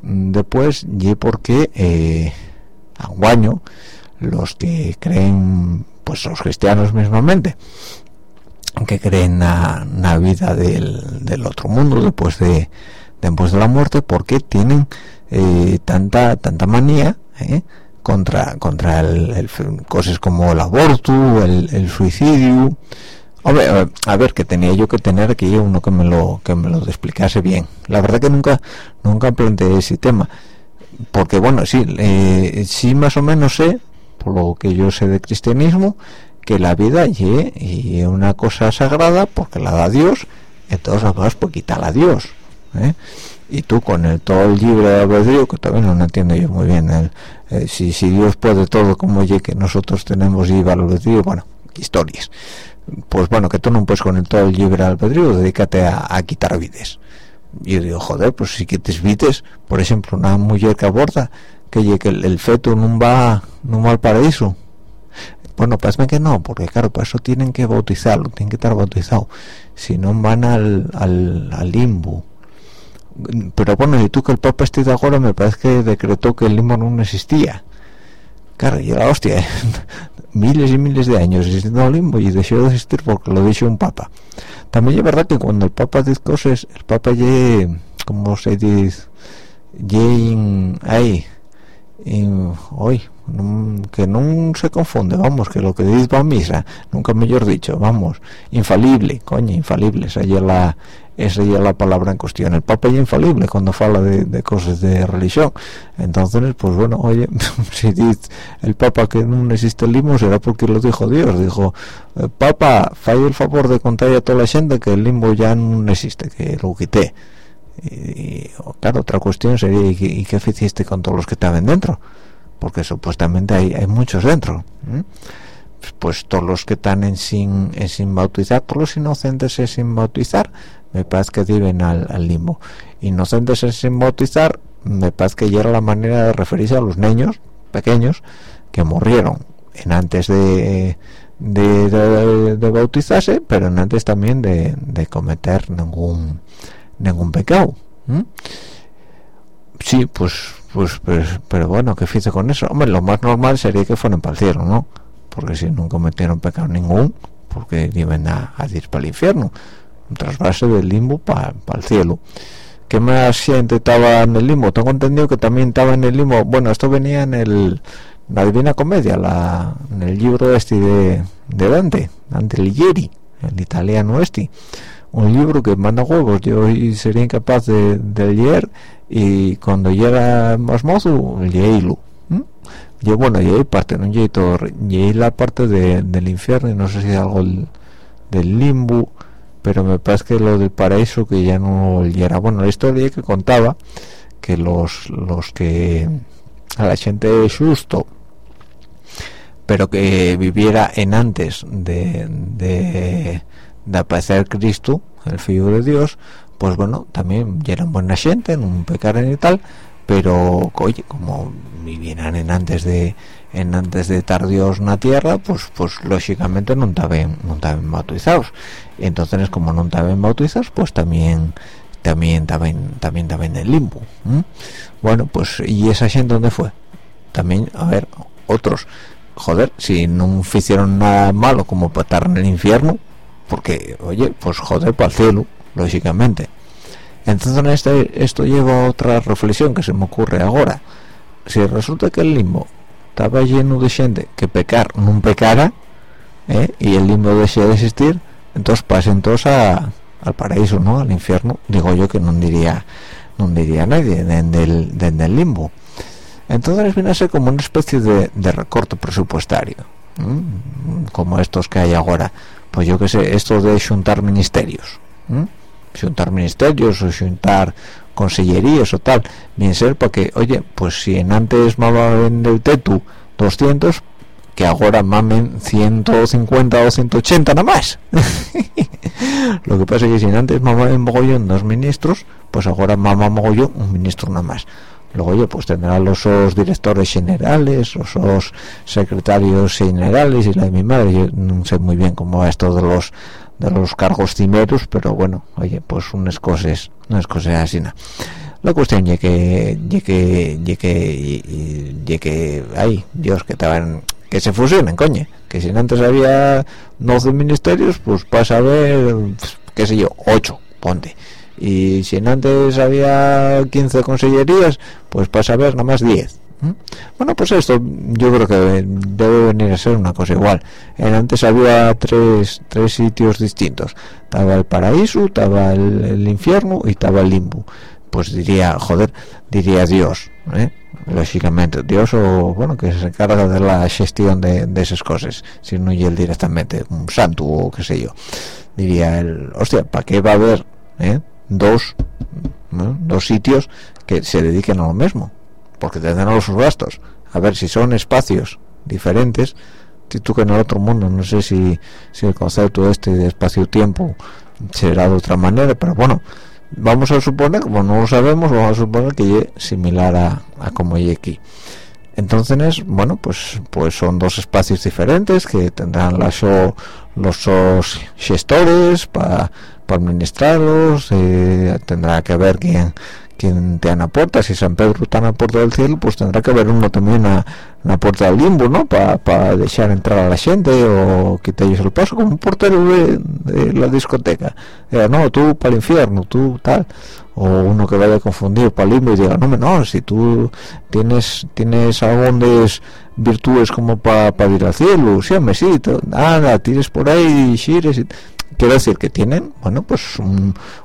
después y porque eh, a un año los que creen pues los cristianos mismamente que creen la, vida del, del, otro mundo después de después de la muerte porque tienen eh, tanta tanta manía eh, contra contra el, cosas como el aborto el, suicidio Hombre, a ver, que tenía yo que tener aquí uno que me lo que me lo explicase bien. La verdad que nunca nunca planteé ese tema, porque bueno, sí, eh, sí más o menos sé, por lo que yo sé de cristianismo, que la vida y una cosa sagrada porque la da Dios, entonces cosas pues quitarla a Dios. ¿eh? Y tú con el todo el libre albedrío, que también no entiendo yo muy bien, el, eh, si, si Dios puede todo como oye que nosotros tenemos libre albedrío, bueno, historias pues bueno, que tú no puedes con el todo el libre albedrío, dedícate a, quitar vides. Yo digo, joder, pues si quites vides, por ejemplo, una mujer que aborda, que, que el, el, feto no va, no va al paraíso. Bueno, pues que no, porque claro, para eso tienen que bautizarlo, tienen que estar bautizado. Si no van al, al, limbo. Pero bueno, y tú que el Papa esté de ahora, me parece que decretó que el limbo no existía. Claro, y la hostia, miles y miles de años existiendo el limbo y dejó de existir porque lo dijo un papa también es verdad que cuando el papa dice cosas el papa ya como se dice ya ahí hoy que no se confunde vamos que lo que dice va a misa nunca mejor dicho vamos infalible coño infalible esa ya la la palabra en cuestión. El papa es infalible cuando habla de, cosas de religión. Entonces pues bueno oye si dice el papa que no existe el limbo será porque lo dijo Dios. Dijo eh, papa falla el favor de contar a toda la gente que el limbo ya no existe que lo quité y, claro otra cuestión sería ¿y, y qué hiciste con todos los que estaban dentro? Porque supuestamente hay, hay muchos dentro pues todos los que están en sin, en sin bautizar todos los inocentes en sin bautizar me parece que viven al, limbo. Inocentes en sin bautizar me parece que ya era la manera de referirse a los niños pequeños que murieron en antes de de, bautizarse pero en antes también de, cometer ningún ningún pecado sí pues pues, pues pero bueno qué hice con eso hombre lo más normal sería que fueran para el cielo no porque si no cometieron pecado ningún porque iban a, a ir para el infierno. Un trasvase del limbo para pa el cielo. ¿qué más gente estaba en el limbo? tengo entendido que también estaba en el limbo. Bueno esto venía en el la Divina Comedia la, en el libro este de, de Dante Dante Ligieri el italiano este un libro que manda huevos. Yo sería incapaz de, de leer y cuando llega más mozo leílo yo bueno y hay parte no y todo y la parte de, del infierno y no sé si algo el, del limbo pero me parece que lo del paraíso que ya no era. Bueno la historia que contaba que los los que a la gente justo pero que viviera en antes de, de aparecer Cristo el Hijo de Dios pues bueno también eran buena gente no pecaran y tal pero oye como vivían en antes de en antes de estar Dios en la tierra pues pues lógicamente no estaban no estaban bautizados. Entonces como no estaban bautizados pues también también también también también en limbo bueno pues y esa gente dónde fue también a ver otros. Joder si no hicieron nada malo como para estar en el infierno porque oye pues joder para el cielo lógicamente. Entonces este, esto lleva a otra reflexión que se me ocurre ahora. Si resulta que el limbo estaba lleno de gente que pecar no pecara ¿eh? y el limbo desea de existir entonces pasen todos al paraíso no al infierno. Digo yo que no diría no diría nadie desde el, limbo. Entonces viene a ser como una especie de, recorte presupuestario como estos que hay ahora pues yo que sé esto de juntar ministerios juntar ministerios o juntar consellerías o tal bien ser porque oye pues si en antes mamaban del tetu 200 que ahora mamen 150 o 180 nada más lo que pasa es que si antes mamaban mogollón dos ministros pues ahora mama mogollón un ministro nada más luego oye pues tendrá los directores generales los secretarios generales y la de mi madre. Yo no sé muy bien cómo va esto de los de los cargos cimeros pero bueno oye pues unas cosas unas cosas así ¿no? la cuestión es que y que que que ay dios que estaban que se fusionen coño. Que si antes había 12 ministerios pues pasa a ver qué sé yo 8 ponte y si antes había 15 consellerías pues pasa a ver nada más 10 bueno pues esto yo creo que debe venir a ser una cosa igual en antes había tres, tres sitios distintos estaba el paraíso estaba el, infierno y estaba el limbo pues diría joder diría Dios ¿eh? lógicamente Dios o bueno que se encarga de la gestión de, esas cosas si no y él directamente un santo o qué sé yo diría el hostia ¿para qué va a haber eh? Dos dos sitios que se dediquen a lo mismo porque tendrán los gastos. A ver si son espacios diferentes si tú que en el otro mundo no sé si, si el concepto este de espacio-tiempo será de otra manera pero bueno vamos a suponer como no lo sabemos vamos a suponer que es similar a, a como hay aquí. Entonces bueno pues pues son dos espacios diferentes que tendrán las los gestores para administrarlos eh, tendrá que ver quién quien te puerta si San Pedro está en la puerta del cielo pues tendrá que haber uno también a, la puerta del limbo no para dejar entrar a la gente o quitarles el paso como un portero de, la discoteca. No tú para el infierno tú tal o uno que vaya confundido para el limbo y diga no no si tú tienes tienes algunas virtudes como para ir al cielo sí me sí nada tires por ahí y quiero decir que tienen bueno pues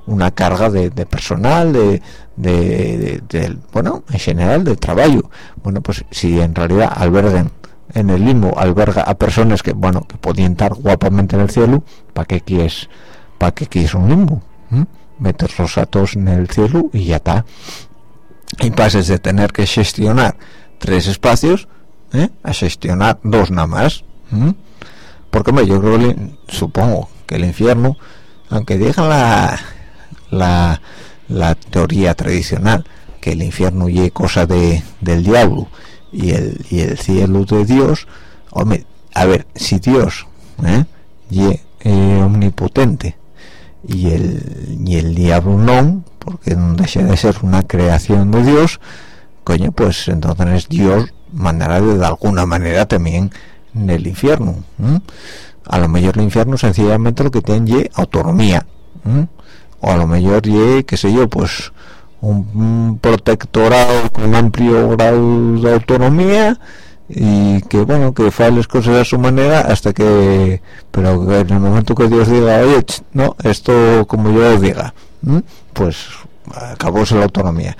una carga de, personal de, de, bueno en general de trabajo. Bueno pues si en realidad alberguen en el limbo alberga a personas que bueno que podían estar guapamente en el cielo para qué quieres para qué quieres un limbo meterlos a todos en el cielo y ya está. Y pases de tener que gestionar tres espacios ¿eh? a gestionar dos nada más porque yo creo que supongo que el infierno aunque digan la, la, teoría tradicional que el infierno y cosa de, del diablo y el, y el cielo de Dios hombre, a ver, si Dios ¿eh? y eh, omnipotente y el, y el diablo no porque no deja de ser una creación de Dios coño, pues entonces Dios mandará de alguna manera también en el infierno a lo mejor el infierno sencillamente lo que tiene es autonomía o a lo mejor y qué sé yo pues un, protectorado con amplio grado de autonomía y que bueno que haga las cosas a su manera hasta que pero en el momento que Dios diga oye no esto como yo diga pues acabóse la autonomía.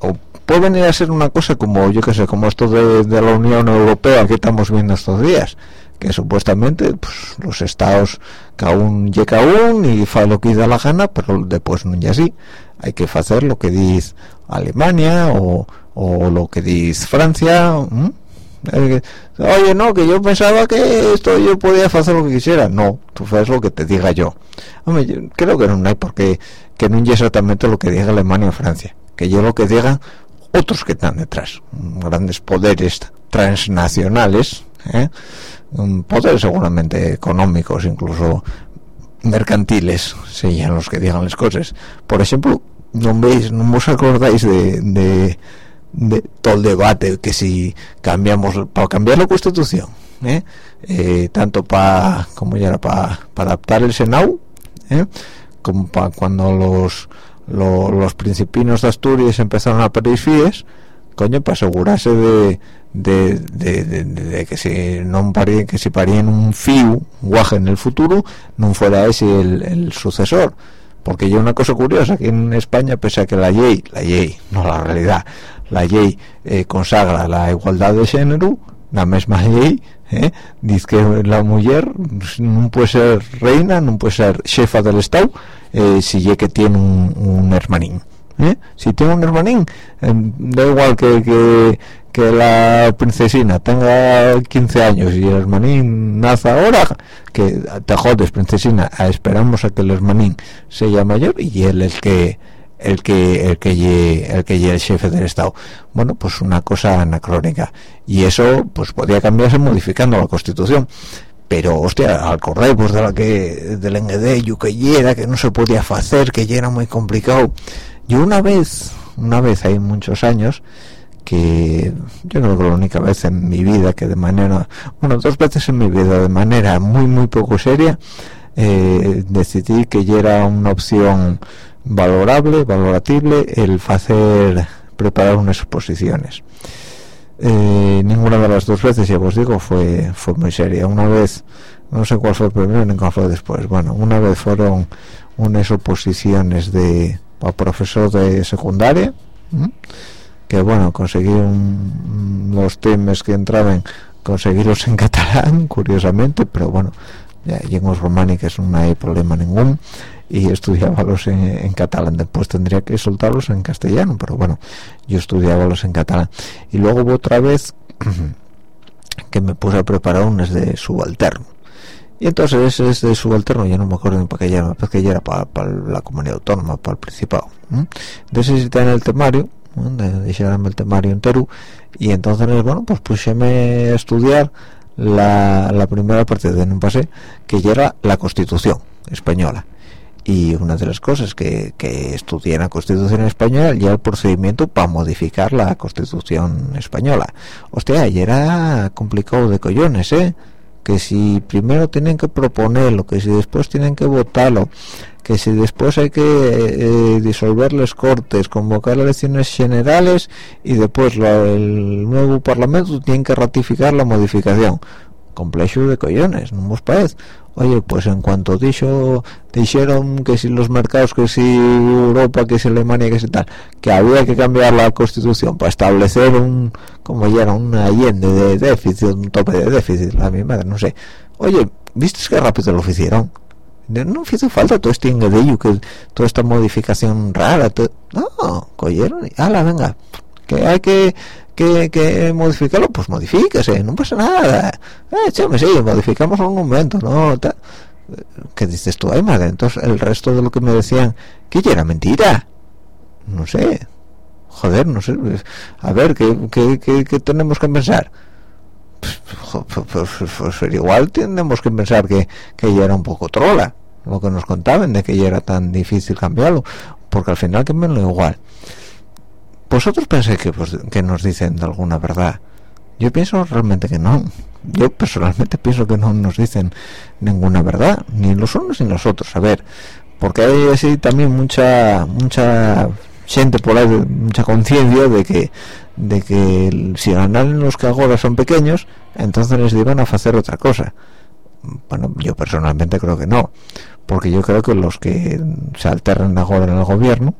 O puede venir a ser una cosa como yo que sé como esto de la Unión Europea que estamos viendo estos días que supuestamente pues, los estados que aún llega aún y fa lo que da la gana pero después no es así. Hay que hacer lo que dice Alemania o, o lo que dice Francia oye no que yo pensaba que esto yo podía hacer lo que quisiera. No tú haces lo que te diga yo. Creo que no hay porque que no es exactamente lo que diga Alemania o Francia. Que yo lo que diga otros que están detrás. Grandes poderes transnacionales ¿eh? Poderes seguramente económicos incluso mercantiles serían los que digan las cosas por ejemplo no veis no os acordáis de, de, todo el debate que si cambiamos para cambiar la constitución ¿eh? Eh, tanto para como ya era para adaptar el senado ¿eh? como para cuando los, los, principinos de Asturias empezaron a pedir fíes coño para asegurarse de, que si no que si parían un fiu guaje en el futuro no fuera ese el, sucesor porque yo una cosa curiosa que en España pese a que la ley la ley no la realidad la ley eh, consagra la igualdad de género la misma ley ¿eh? dice que la mujer no puede ser reina no puede ser jefa del estado eh, si que tiene un, hermanín ¿eh? si tiene un hermanín em, da igual que, que, la princesina tenga 15 años y el hermanín nace ahora que te jodes princesina esperamos a que el hermanín sea mayor y él es el que el que el que lle, el que el jefe del estado. Bueno pues una cosa anacrónica. Y eso pues podía cambiarse modificando la constitución. Pero hostia acordáis pues de la que del enguedello que era que no se podía hacer que ya era muy complicado yo una vez una vez hay muchos años que yo creo que la única vez en mi vida que de manera bueno dos veces en mi vida de manera muy muy poco seria eh, decidí que ya era una opción valorable, valoratible el hacer preparar unas exposiciones. Eh, ninguna de las dos veces, ya os digo, fue fue muy seria. Una vez, no sé cuál fue el primero ni cuál fue después. Bueno, una vez fueron unas oposiciones de a profesor de secundaria, que bueno, conseguí los temas que entraban, conseguirlos en catalán, curiosamente, pero bueno, ya, en románicas no hay problema ningún y estudiábalos en, en, catalán. Después tendría que soltarlos en castellano pero bueno yo estudiábalos en catalán. Y luego otra vez que me puse a preparar unas de subalterno y entonces ese de subalterno ya no me acuerdo ni para qué ya era, ya era para, la comunidad autónoma para el principado entonces en el temario dijeronme el temario entero y entonces bueno pues puseme a estudiar la, la primera parte de un pase que ya era la constitución española y una de las cosas que, que estudié en la Constitución española ya el procedimiento para modificar la Constitución española. Hostia, y era complicado de collones, ¿eh? Que si primero tienen que proponerlo, que si después tienen que votarlo, que si después hay que eh, disolver las cortes, convocar elecciones generales y después el nuevo parlamento tiene que ratificar la modificación. Complejo de collones, ¿no os parece? oye pues en cuanto dicho dijeron que si los mercados que si Europa que si Alemania que si tal que había que cambiar la constitución para establecer un como ya era un allende de déficit un tope de déficit la misma no sé oye viste que rápido lo hicieron no hizo falta todo este ello que toda esta modificación rara no cogieron y ala venga que hay que que, que modificarlo, pues modifíquese, no pasa nada. Eh, chame, sí, modificamos un momento, ¿no? ¿Qué dices tú, Aymar? Entonces el resto de lo que me decían, que ya era mentira. No sé. Joder, no sé. A ver, ¿qué, qué, qué, tenemos que pensar? Pues, pues, pues, pues, igual tenemos que pensar que, que ya era un poco trola lo que nos contaban de que ya era tan difícil cambiarlo porque al final que me lo igual vosotros pensáis que, que nos dicen alguna verdad yo pienso realmente que no. Yo personalmente pienso que no nos dicen ninguna verdad ni los unos ni los otros. A ver porque hay así también mucha mucha gente por ahí mucha conciencia de que de que si ganan los que ahora son pequeños entonces les iban a hacer otra cosa. Bueno yo personalmente creo que no porque yo creo que los que se alternan ahora en el gobierno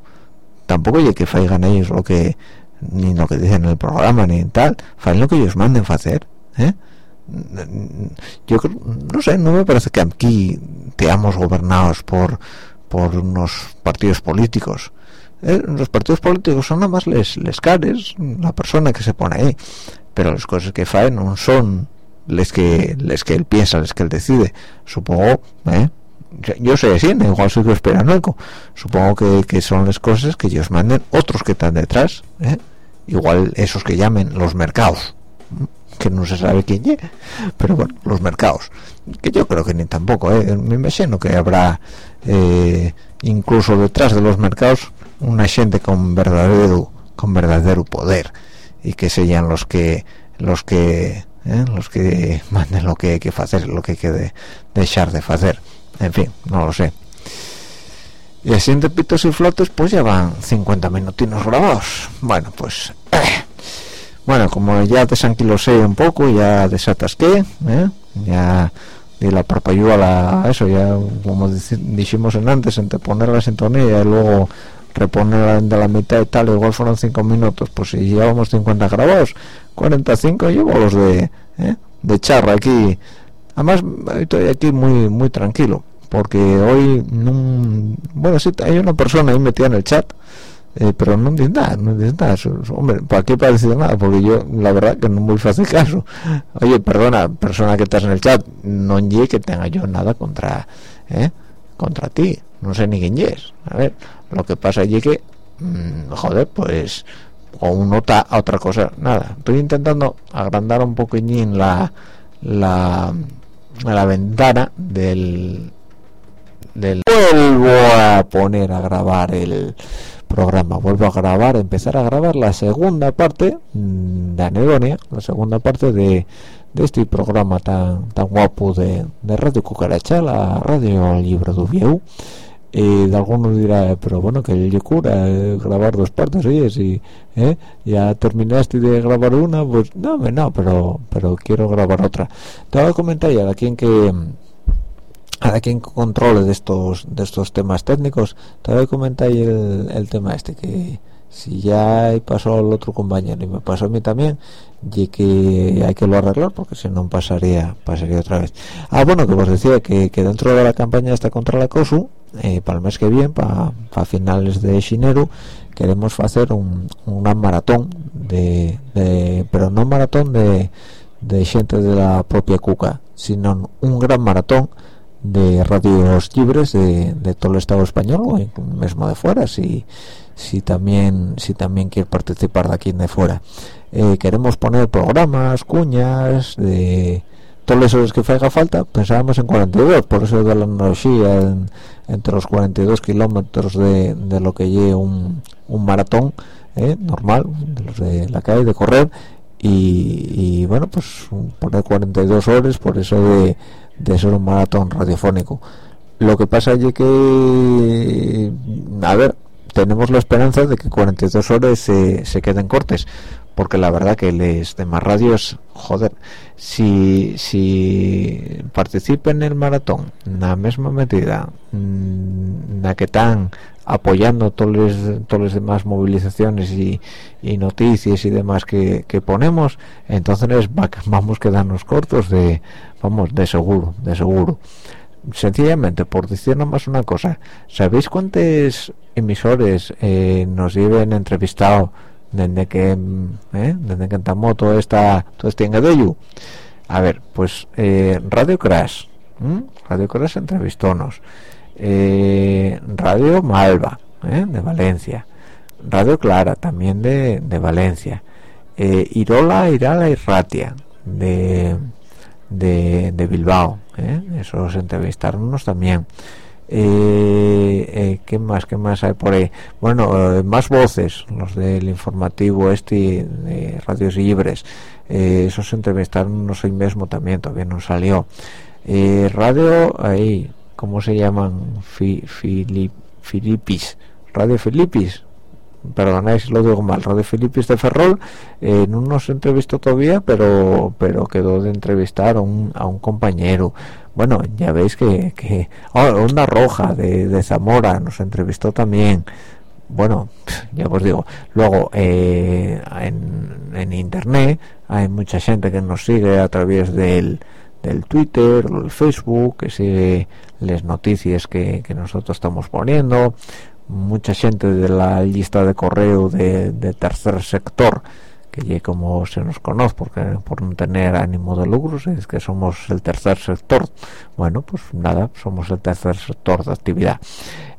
tampoco hay que faigan ellos lo que ni lo que dicen en el programa ni tal faen lo que ellos manden hacer ¿eh? yo no sé no me parece que aquí teamos gobernados por por unos partidos políticos ¿eh? los partidos políticos son nada más les, les cares la persona que se pone ahí pero las cosas que faen no son les que les que él piensa les que él decide supongo ¿eh? Yo soy así, igual soy esperando supongo que, que, son las cosas que ellos manden otros que están detrás ¿eh? igual esos que llamen los mercados que no se sabe quién es pero bueno los mercados que yo creo que ni tampoco ¿eh? me imagino que habrá eh, incluso detrás de los mercados una gente con verdadero con verdadero poder y que sean los que los que ¿eh? los que manden lo que hay que hacer lo que hay que dejar de hacer en fin no lo sé y así entre pitos y flotes pues ya van 50 minutinos grabados bueno pues bueno como ya desanquilosé un poco ya desatasqué ¿eh? ya di la a la eso ya como dijimos en antes entre poner la sintonía y luego reponerla de la mitad y tal igual fueron 5 minutos pues si llevamos 50 grabados 45 llevo los de ¿eh? de charra aquí además estoy aquí muy muy tranquilo porque hoy bueno sí hay una persona ahí metida en el chat eh, pero no dice nada no dice nada hombre para qué para nada porque yo la verdad que no muy fácil caso. Oye perdona persona que estás en el chat no llegue que tenga yo nada contra ¿eh? contra ti no sé ni quién es. A ver lo que pasa allí que mm, joder pues o uno está a otra cosa nada. Estoy intentando agrandar un poquillín la la la ventana del vuelvo a poner a grabar el programa. Vuelvo a grabar empezar a grabar la segunda parte mm, de anedonia la segunda parte de, este programa tan tan guapo de, Radio Cucaracha la radio Libro de Vieu y de alguno dirá pero bueno que el cura eh, grabar dos partes oye si ¿eh? ya terminaste de grabar una pues no no pero pero quiero grabar otra te voy a comentar ya a quien que a quien controle de estos de estos temas técnicos te voy a comentar el, el tema este que si ya pasó al otro compañero y me pasó a mí también y que hay que lo arreglar porque si no pasaría pasaría otra vez ah bueno que os decía que, que dentro de la campaña está contra la COSU eh, para el mes que viene para finales de enero queremos hacer un, una maratón de, de, pero no maratón de, de gente de la propia cuca sino un gran maratón de radios libres de, todo el Estado español o mismo de fuera si si también si también quiere participar de aquí de fuera eh, queremos poner programas cuñas de todos los que haga falta pensábamos en 42 por eso de la analogía entre los 42 kilómetros de, de, lo que lleve un, un maratón eh, normal de los de la calle de correr y, y bueno pues poner 42 horas por eso de de ser un maratón radiofónico. Lo que pasa es que a ver tenemos la esperanza de que 42 horas se, se queden cortes porque la verdad que les demás radios joder si si participen en el maratón en la misma medida en mm, la que están apoyando todas las demás movilizaciones y, noticias y demás que, ponemos entonces vamos a quedarnos cortos de vamos de seguro de seguro. Sencillamente por decir nomás una cosa sabéis cuántos emisores eh, nos lleven entrevistado desde que eh, desde que estamos todo esta todo este engadello a ver pues eh, Radio Crash Radio Crash entrevistónos eh, Radio Malva ¿eh? de Valencia. Radio Clara también de, de Valencia. Eh, Irola, Irala y Ratia de, de, Bilbao esos entrevistaron también ¿qué más qué más hay por ahí bueno más voces los del informativo este de radios libres. Esos entrevistaron hoy mismo también todavía no salió. Radio ahí ¿cómo se llaman? Filipis, Radio Filipis, perdonáis si lo digo mal, Radio Filipis de Ferrol, eh, no nos entrevistó todavía, pero pero quedó de entrevistar a un, a un compañero. Bueno, ya veis que, que oh, Onda Roja de, Zamora nos entrevistó también. Bueno, ya os digo, luego eh, en, en internet hay mucha gente que nos sigue a través del del Twitter el Facebook que sigue las noticias que, nosotros estamos poniendo mucha gente de la lista de correo de, tercer sector que como se nos conoce porque por no tener ánimo de lucros es que somos el tercer sector. Bueno pues nada somos el tercer sector de actividad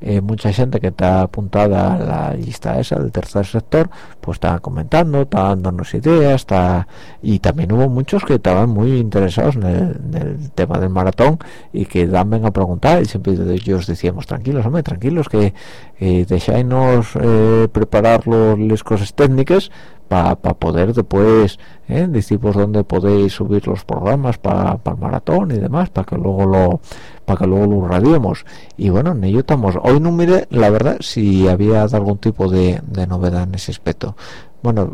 eh, mucha gente que está apuntada a la lista esa del tercer sector pues está comentando está dándonos ideas está y también hubo muchos que estaban muy interesados en el, tema del maratón y que dan a preguntar y siempre ellos decíamos tranquilos hombre tranquilos que eh, eh, preparar las cosas técnicas para poder después ¿eh? decir dónde podéis subir los programas para el maratón y demás para que luego lo para que luego lo radiemos. Y bueno en ello estamos. Hoy no mire la verdad si había algún tipo de, novedad en ese aspecto. Bueno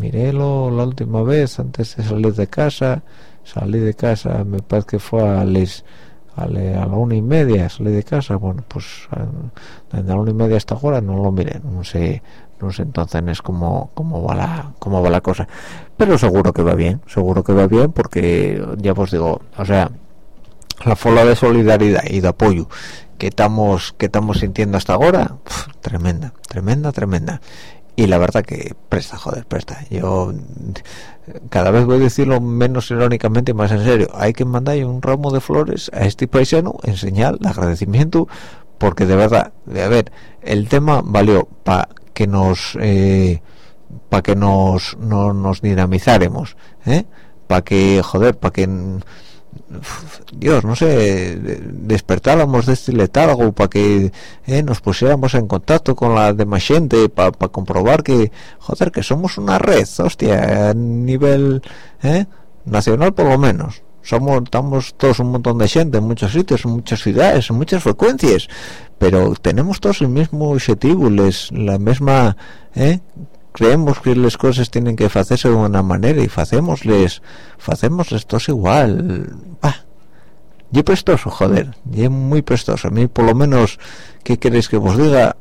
miré lo la última vez antes de salir de casa salí de casa me parece que fue a les a, la una y media salí de casa bueno pues desde la una y media hasta ahora no lo miré no sé no sé entonces es cómo, cómo va la cómo va la cosa. Pero seguro que va bien seguro que va bien porque ya os digo o sea la fola de solidaridad y de apoyo que estamos que estamos sintiendo hasta ahora tremenda tremenda tremenda y la verdad que presta joder presta yo cada vez voy a decirlo menos irónicamente más en serio hay que mandar un ramo de flores a este paisano en señal de agradecimiento porque de verdad a ver el tema valió para que nos eh, para que nos no, nos dinamizáramos ¿eh? para que joder para que Dios, no sé, despertáramos de este letargo para que eh, nos pusiéramos en contacto con la demás gente, para comprobar que, joder, que somos una red, hostia, a nivel nacional por lo menos somos estamos todos un montón de gente en muchos sitios en muchas ciudades en muchas frecuencias pero tenemos todos el mismo objetivo les, la misma ¿eh? Creemos que las cosas tienen que hacerse de una manera y hacemosles hacemosles todos igual bah. y prestoso joder y muy prestoso a mí por lo menos qué queréis que os diga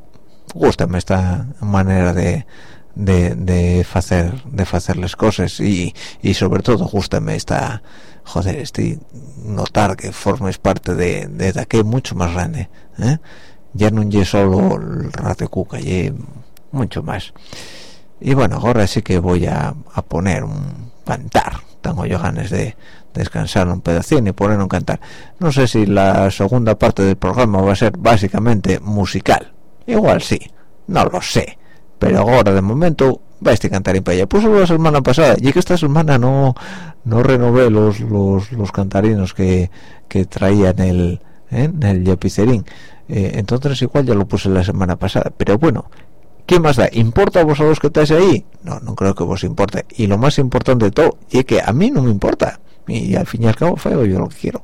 gustame esta manera de de, de hacer de hacer las cosas y, y sobre todo gustame esta joder, estoy notar que formes parte de, de, que mucho más grande, ¿eh? Ya no es solo el rato cuca, y mucho más. Y bueno, ahora sí que voy a, a poner un cantar. Tengo yo ganas de descansar un pedacín y poner un cantar. No sé si la segunda parte del programa va a ser básicamente musical. Igual sí, no lo sé. Pero ahora de momento va este cantarín para allá. Pues la semana pasada, y que esta semana no no renové los, los, los cantarinos que, que traían el, ¿eh? el yapicerín. Eh, entonces igual ya lo puse la semana pasada. Pero bueno, ¿qué más da? ¿Importa a vosotros que estáis ahí? No, no creo que vos importe. Y lo más importante de todo, es que a mí no me importa. Y al fin y al cabo, feo, yo lo que quiero.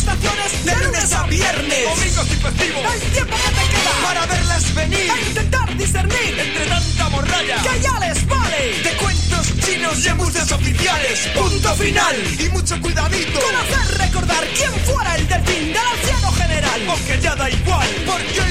De lunes a viernes. Domingos y festivos. El tiempo que te queda Para verlas venir. a intentar discernir Entre tanta morralla. que ya les vale. De cuentos chinos y embuses oficiales. Punto final. Y mucho cuidadito. Con hacer recordar quién fuera el delfín del anciano general. Porque ya da igual. Porque hoy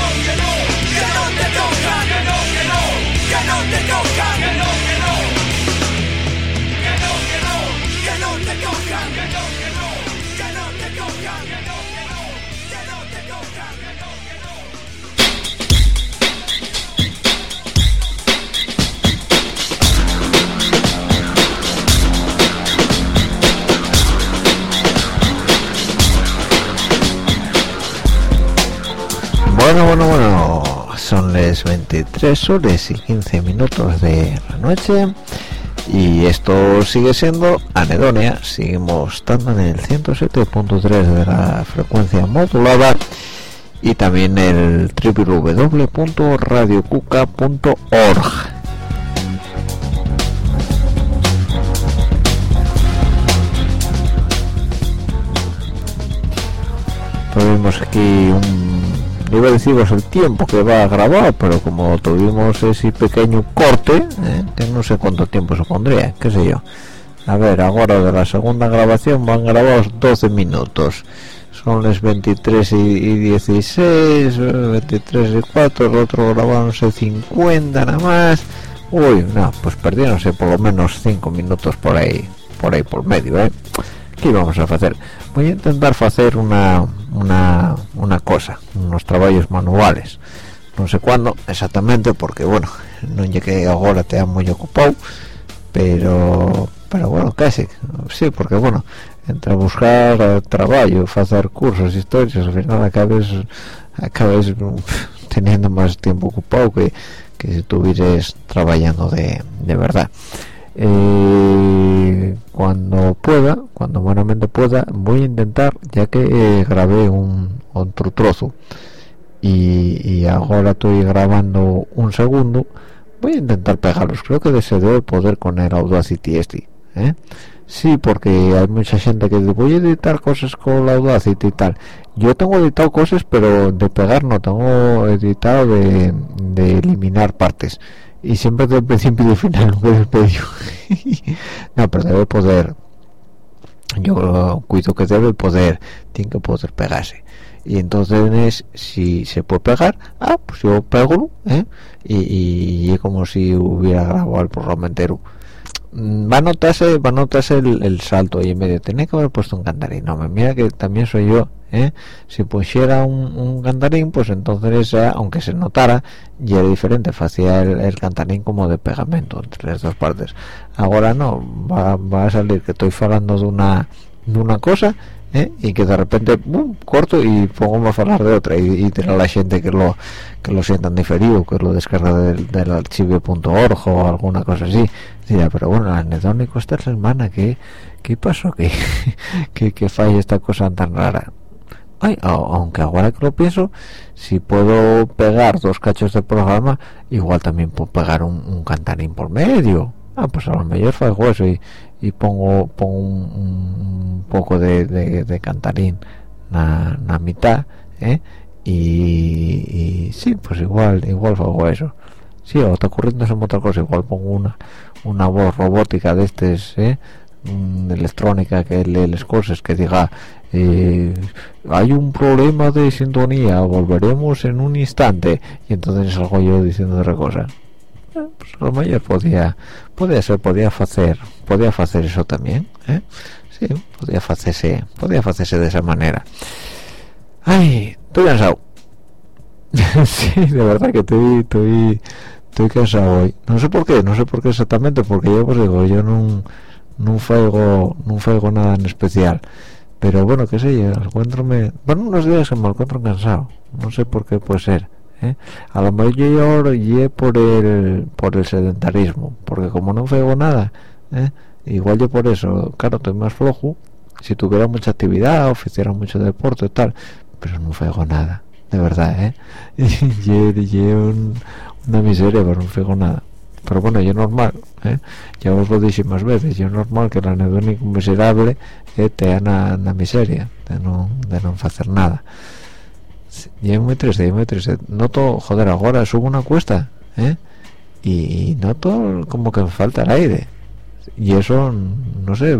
Bueno, bueno, bueno, son las 23 horas y 15 minutos de la noche. Y esto sigue siendo Anedonia, seguimos estando en el 107.3 de la frecuencia modulada. Y también el www.radiocuca.org. Tuvimos aquí un... Iba a deciros el tiempo que va a grabar, pero como tuvimos ese pequeño corte, ¿eh? que no sé cuánto tiempo se pondría, qué sé yo. A ver, ahora de la segunda grabación van grabados 12 minutos. Son las 23 y, y 16, eh, 23 y 4, el otro grabáronse 50 nada más. Uy, no, pues perdiéronse por lo menos 5 minutos por ahí, por ahí por medio, ¿eh? ¿Qué vamos a hacer? Voy a intentar hacer una, una, una cosa, unos trabajos manuales. No sé cuándo exactamente, porque bueno, no llegué ahora, te muy ocupado, pero pero bueno, casi, sí, porque bueno, entre buscar eh, trabajo, hacer cursos, historias, al final acabes, acabes teniendo más tiempo ocupado que, que si estuvieras trabajando de, de verdad. Eh, cuando pueda, cuando buenamente pueda, voy a intentar, ya que eh, grabé un otro trozo y, ahora estoy grabando un segundo, voy a intentar pegarlos. Creo que se debe poder con el Audacity este. ¿eh? Sí, porque hay mucha gente que dice, voy a editar cosas con la Audacity y tal. Yo tengo editado cosas, pero de pegar no, tengo editado de eliminar partes. Y siempre del principio y del final, nunca del medio. no, pero debe poder, yo cuido que debe poder, tiene que poder pegarse. Y entonces, si se puede pegar, ah, pues yo pego, ¿eh? Y, es como si hubiera grabado el programa entero va a notarse va a notarse el, salto y en medio tenía que haber puesto un cantarín no me mira que también soy yo ¿eh? si pusiera un, un, cantarín pues entonces aunque se notara ya era diferente. Hacía el, cantarín como de pegamento entre las dos partes. Ahora no va, va a salir que estoy hablando de una de una cosa ¿eh? y que de repente corto y pongo a hablar de otra. Y, y la gente que lo que lo sientan diferido que lo descarga del, del archivo.org o alguna cosa así. Dirá, pero bueno el anedónico esta semana que qué pasó que, que falla esta cosa tan rara Ay, aunque ahora que lo pienso si puedo pegar dos cachos de programa igual también puedo pegar un, un cantarín por medio ah pues a lo mejor fue eso y, y pongo pongo un, poco de, de, cantarín na, la mitad ¿eh? y, sí pues igual igual hago eso sí o está ocurriendo otra cosa igual pongo una una voz robótica de estos ¿eh? Mm, electrónica que lee las cosas que diga eh, hay un problema de sintonía volveremos en un instante y entonces salgo yo diciendo otra cosa. Pues a lo mejor podía podía ser podía hacer podía hacer eso también ¿eh? sí podía hacerse podía hacerse de esa manera. Ay estoy cansado sí de verdad que estoy estoy estoy cansado hoy. No sé por qué no sé por qué exactamente porque yo pues digo yo no no fuego no fuego nada en especial pero bueno qué sé yo encuentrome bueno unos días que me encuentro cansado no sé por qué puede ser ¿eh? a lo mejor yo llegué por el por el sedentarismo porque como no fego nada ¿eh? igual yo por eso claro estoy más flojo si tuviera mucha actividad o mucho deporte y tal pero no fego nada de verdad ¿eh? y, un, una miseria pero no fego nada pero bueno yo normal ¿eh? ya os lo dije más veces yo normal que el anedónico miserable eh, te da una miseria de no de no hacer nada y muy triste, y muy triste. Noto, joder, ahora subo una cuesta, ¿eh? Y noto como que me falta el aire. Y eso, no sé,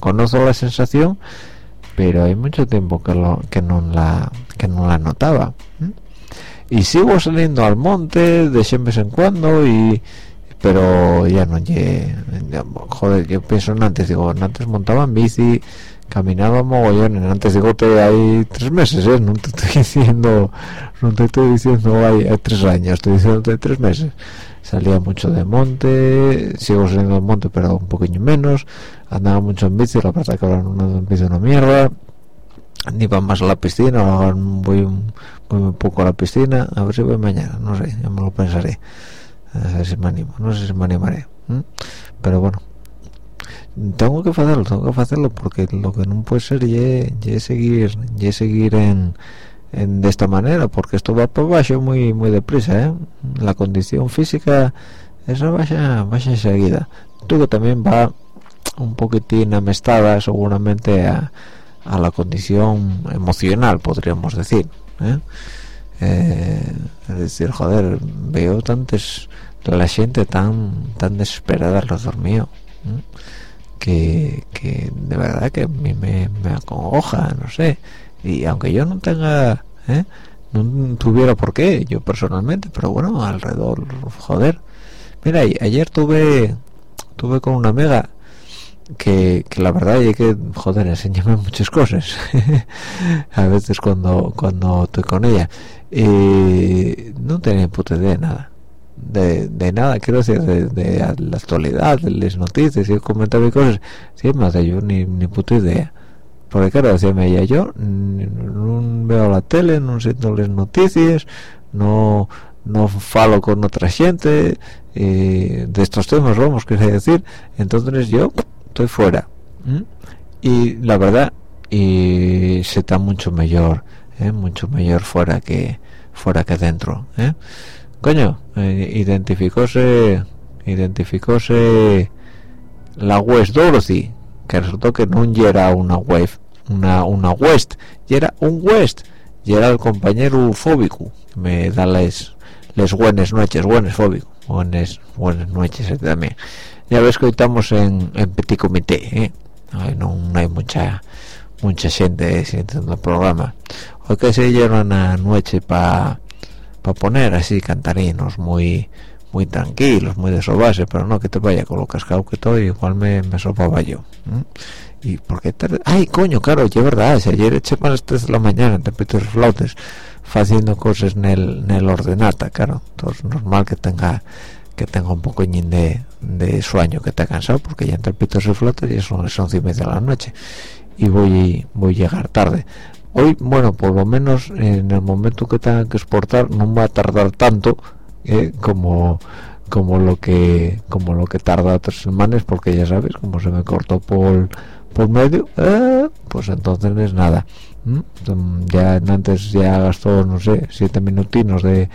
conozco la sensación, pero hay mucho tiempo que, lo, que, no, la, que no la notaba. Y sigo saliendo al monte de vez en cuando y pero ya no llegué joder yo pienso en antes digo antes montaba en bici caminaba mogollón antes digo que hay tres meses ¿eh? no te estoy diciendo no te estoy diciendo hay, tres años estoy diciendo hay tres meses salía mucho de monte sigo saliendo de monte pero un poquillo menos andaba mucho en bici la verdad que ahora no ando en bici una mierda ni va más a la piscina ahora voy un, muy poco a la piscina a ver si voy mañana no sé ya me lo pensaré. A ver si me animo no sé si me animaré pero bueno tengo que hacerlo tengo que hacerlo porque lo que no puede ser es seguir seguir en, de esta manera porque esto va para abajo muy deprisa ¿eh? la condición física esa vaya vaya enseguida. Tú también va un poquitín amestada seguramente a la condición emocional podríamos decir ¿eh? Eh, es decir joder veo tantas la gente tan tan desesperada los dormidos que, que de verdad que a mí me, me acongoja, no sé. Y aunque yo no tenga, ¿eh? no tuviera por qué, yo personalmente, pero bueno, alrededor, joder. Mira, ayer tuve, tuve con una amiga que, que la verdad es que, joder, enséñame muchas cosas. a veces cuando, cuando estoy con ella. Y no tenía puta idea de nada de, de nada, quiero decir, de, la actualidad, de las noticias y comentarios y cosas, sí, más de yo ni, ni puta idea. Porque claro, decíame ella, yo no veo la tele, no siento las noticias, no no falo con otra gente de estos temas, vamos, quiero decir, entonces yo estoy fuera. Y la verdad, y se está mucho mejor, ¿eh? mucho mejor fuera que fuera que dentro. ¿eh? coño eh, identificóse identificóse la West Dorothy que resultó que no era una web una una West y era un West y era el compañero fóbico me da las les buenas noches buenas fóbico buenas buenas noches eh, también ya ves que hoy estamos en, en petit comité ¿eh? no, no, hay mucha mucha gente sintiendo el programa hoy que se lleva una noche para para poner así cantarinos muy muy tranquilos, muy de base pero no que te vaya con lo cascado que estoy, igual me, me sopaba yo. y por qué tarde ay coño claro es verdad si ayer eché más las 3 de la mañana entre pitos y flautes haciendo cosas en el, en el ordenata claro entonces normal que tenga que tenga un poco de, de sueño que te ha cansado porque ya entre pitos y flautes ya son las once y media de la noche y voy voy a llegar tarde. Hoy bueno por lo menos en el momento que tenga que exportar no va a tardar tanto eh, como como lo que como lo que tarda tres semanas porque ya sabes como se me cortó por por medio eh, pues entonces es nada. Ya antes ya gastó no sé siete minutinos de,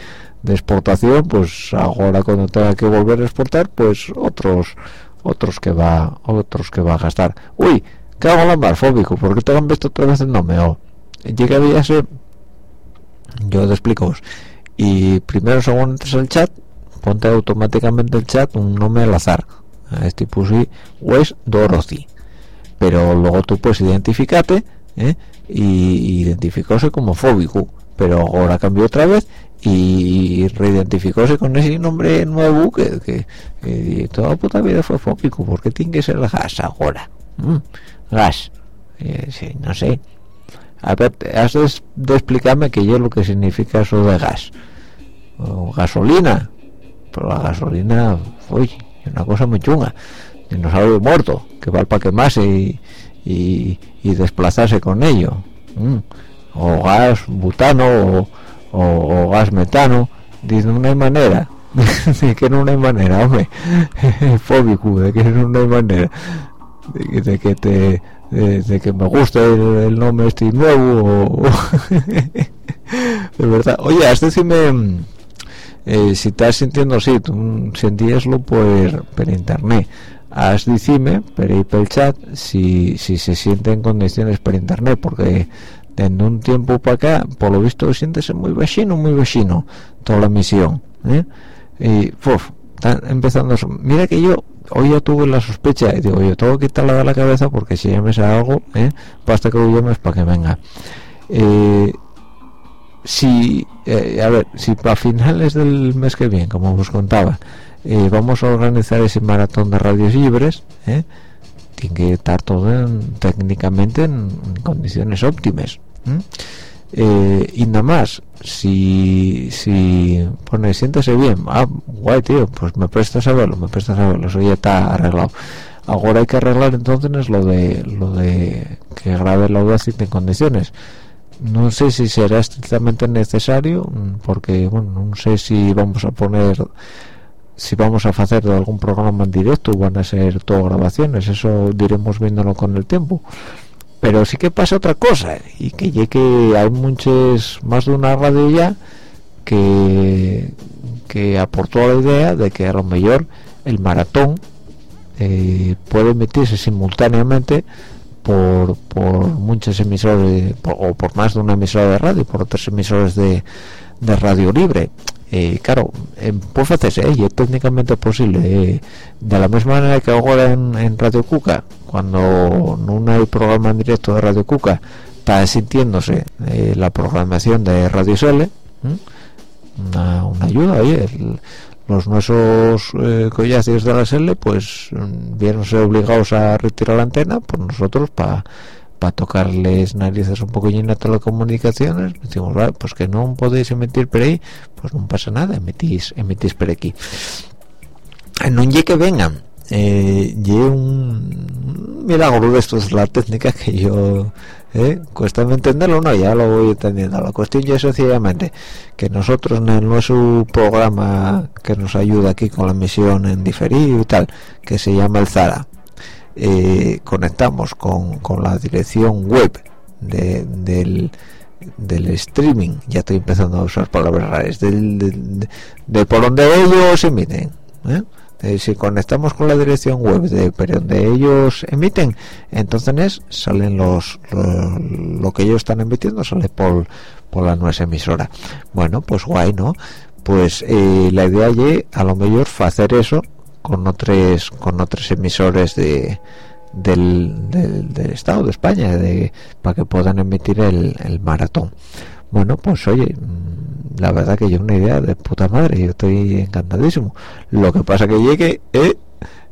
de, exportación pues ahora cuando tenga que volver a exportar pues otros otros que va otros que va a gastar uy ¿qué hago la mar fóbico? ¿por qué te han visto otra vez el nombre? Oh, llega a ser yo te explico y primero según entres al chat ponte automáticamente el chat un nombre al azar este puse Wes Dorothy pero luego tú puedes identificarte ¿eh? y identificóse como fóbico pero ahora cambió otra vez y reidentificóse con ese nombre nuevo que, toda puta vida fue fóbico porque tiene que ser gas ahora ¿Mm? gas. Eh, no sé. A ver has de, explicarme qué es lo que significa eso de gas. Gasolina. Pero la gasolina uy es una cosa muy chunga. Dinosaurio muerto que va para quemarse y, y, y, desplazarse con ello o gas butano o, gas metano dice no hay manera de que no hay manera hombre fóbico de que no hay manera de, que te de, que me guste el, nombre este nuevo de verdad. Oye has decirme eh, si estás sintiendo así tú sentíaslo por, por internet. Haz decime por ahí por el chat si, si se siente en condiciones por internet porque de un tiempo para acá por lo visto siéntese muy vecino muy vecino toda la misión ¿eh? y uf, están empezando eso. mira que yo hoy ya tuve la sospecha y digo yo tengo que quitarla de la cabeza porque si ya me sale algo ¿eh? basta que lo llames para que venga eh, si eh, a ver si para finales del mes que viene como os contaba eh, vamos a organizar ese maratón de radios libres eh, tiene que estar todo técnicamente en, condiciones óptimas y nada más si si pone siéntese bien ah guay tío pues me prestas a verlo me prestas a verlo eso ya está arreglado. Ahora hay que arreglar entonces lo de lo de que grabe la audacity en condiciones. No sé si será estrictamente necesario porque bueno no sé si vamos a poner si vamos a hacer algún programa en directo van a ser todo grabaciones eso diremos viéndolo con el tiempo. Pero sí que pasa otra cosa y que que hay muchas más de una radio ya que que aportó la idea de que a lo mejor el maratón eh, puede emitirse simultáneamente por, por muchas emisoras o por más de una emisora de radio por otras emisoras de, de radio libre eh, claro eh, puede hacerse ¿eh? y es técnicamente posible eh, de la misma manera que ahora en, Radio Cuca cuando no hay programa en directo de Radio Cuca está sintiéndose la programación de Radio Sele una, ayuda oye los nuestros eh, de la SL pues vieron ser obligados a retirar la antena pues nosotros para para tocarles narices un poco llenas de telecomunicaciones decimos vale, pues que no podéis emitir por ahí pues no pasa nada emitís emitís por aquí no llegue que vengan eh, un milagro esto es la técnica que yo ¿Eh? cuesta entenderlo no ya lo voy entendiendo la cuestión ya es sencillamente que nosotros en nuestro programa que nos ayuda aquí con la misión en diferido y tal que se llama el Zara eh, conectamos con, la dirección web del, del streaming. Ya estoy empezando a usar palabras raras. Del, de, por donde ellos emiten ¿eh? Eh, si conectamos con la dirección web de donde ellos emiten entonces salen los, lo que ellos están emitiendo sale por por la nuestra emisora. Bueno pues guay no pues eh, la idea es a lo mejor hacer eso con otros con otros emisores de del, del, Estado de España de, para que puedan emitir el, el maratón bueno pues oye la verdad que yo una idea de puta madre yo estoy encantadísimo lo que pasa que llegue eh,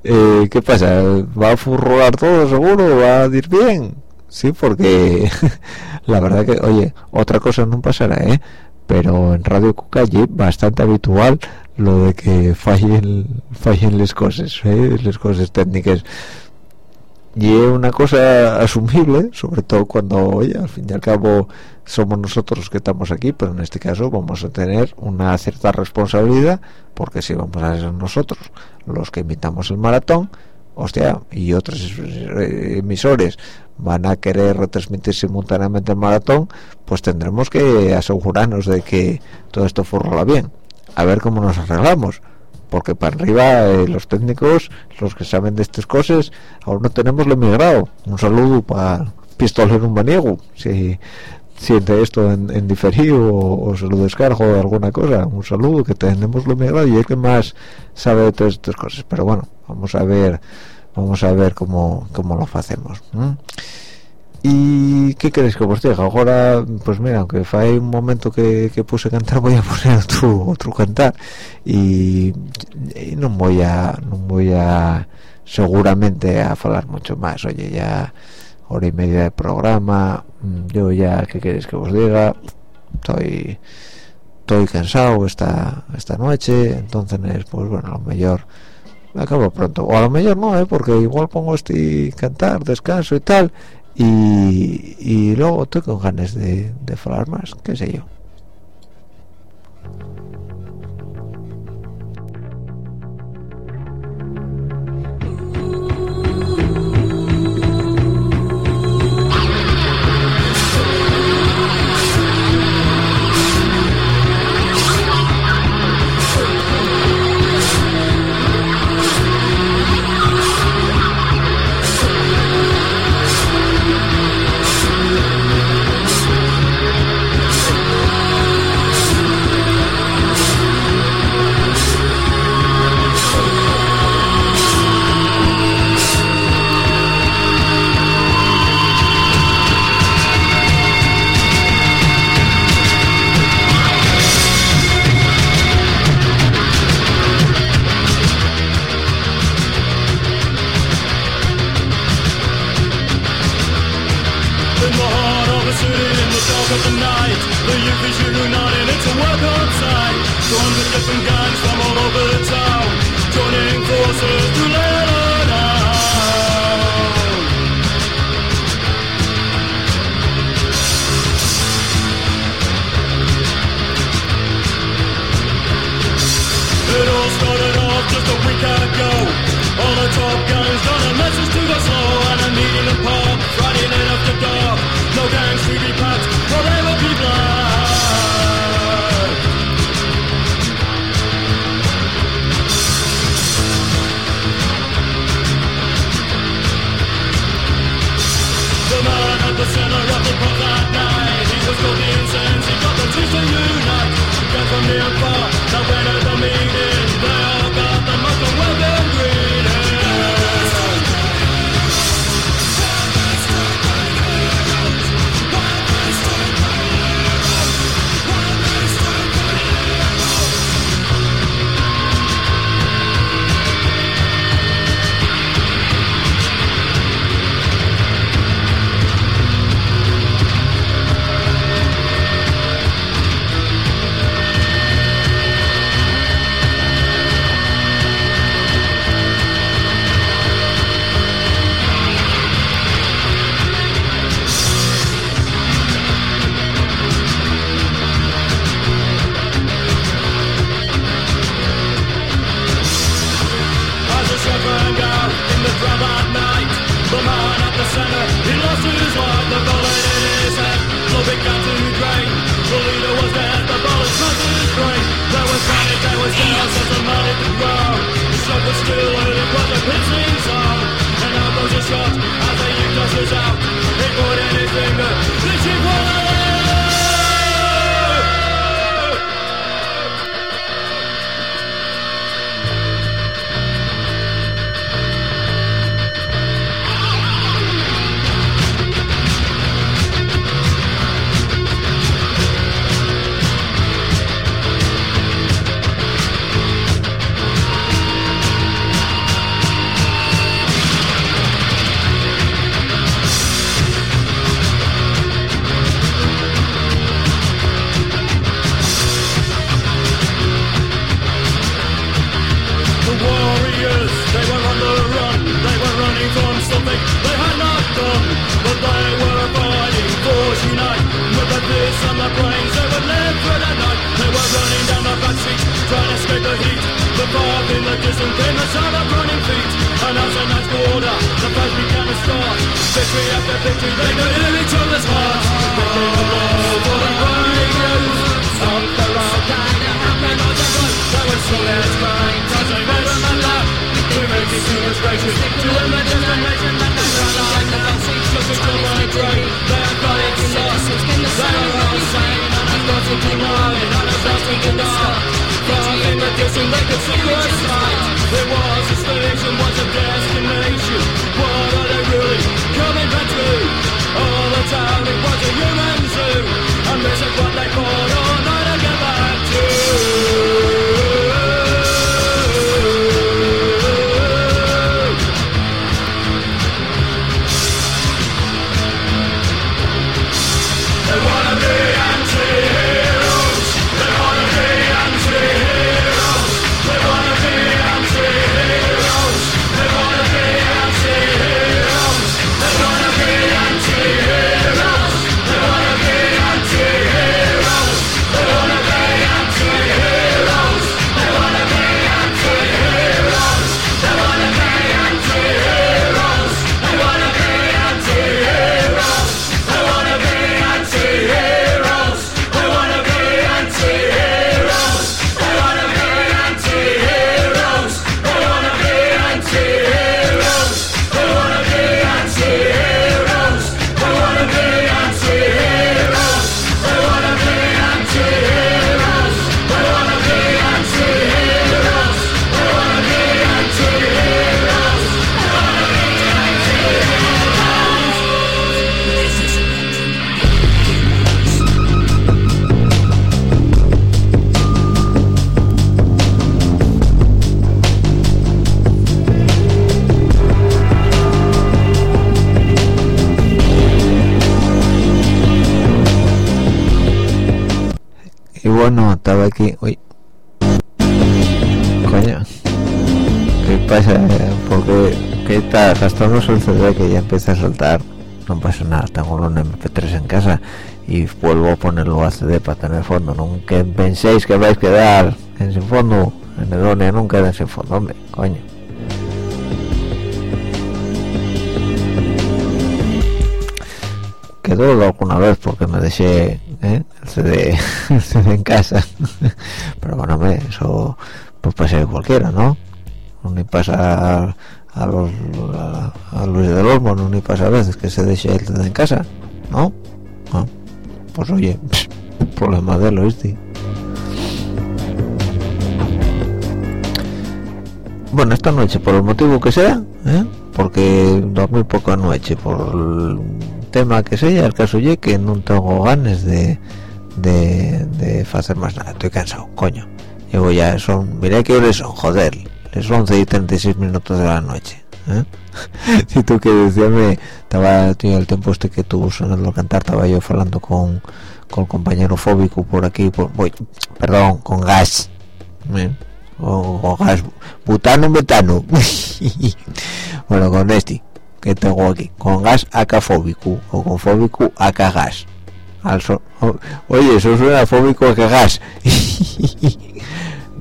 Eh, ¿Qué pasa? ¿Va a furrolar todo seguro? ¿Va a ir bien? Sí, porque la verdad que, oye, otra cosa no pasará, ¿eh? Pero en Radio Cucalle bastante habitual lo de que fallen fallen las cosas, ¿eh? las cosas técnicas y es una cosa asumible sobre todo cuando oye al fin y al cabo somos nosotros que estamos aquí pero en este caso vamos a tener una cierta responsabilidad porque si vamos a ser nosotros los que imitamos el maratón hostia y otros emisores van a querer retransmitir simultáneamente el maratón pues tendremos que asegurarnos de que todo esto furrola bien a ver cómo nos arreglamos porque para arriba eh, los técnicos, los que saben de estas cosas, aún no tenemos lo emigrado. Un saludo para Pistolero Maniego, si siente esto en, diferido o, se lo descargo de alguna cosa. Un saludo, que tenemos lo emigrado y es que más sabe de todas estas cosas. Pero bueno, vamos a ver, vamos a ver cómo, cómo lo hacemos y qué queréis que os diga ahora pues mira aunque fue un momento que, que, puse cantar voy a poner otro otro cantar. Y, no voy a no voy a seguramente a hablar mucho más. Oye ya hora y media de programa. Yo ya qué queréis que os diga estoy estoy cansado esta esta noche. Entonces pues bueno lo mejor acabo pronto o a lo mejor no ¿eh? porque igual pongo este cantar descanso y tal y, y luego estoy con ganas de, de hablar más, qué sé yo. El CD que ya empieza a saltar. No pasa nada, tengo un MP3 en casa y vuelvo a ponerlo a CD para tener fondo. Nunca penséis que vais a quedar en sin fondo. En Edonia nunca quedan sin fondo, hombre, coño. quedó alguna vez porque me dejé ¿eh? el, CD, el CD en casa pero bueno me eso pues pasa cualquiera no ni pasa a, los a Luis del Olmo no ni pasa a veces que se deje CD en casa no, no. pues oye problema de él ¿oíste? bueno esta noche por el motivo que sea ¿eh? porque dormí poca noche por el tema que sea el caso ye que no tengo ganas de de, de hacer más nada estoy cansado coño llevo ya son miré que horas son joder es 11 y 36 minutos de la noche ¿eh? si tú que decíame estaba tío el tiempo este que tú sonando cantar estaba yo hablando con con el compañero fóbico por aquí por, voy, perdón con gas ¿eh? o, o gas butano metano. Bueno con este que tengo aquí con gas acafóbico o con fóbico acagas al so oye eso suena fóbico a gas.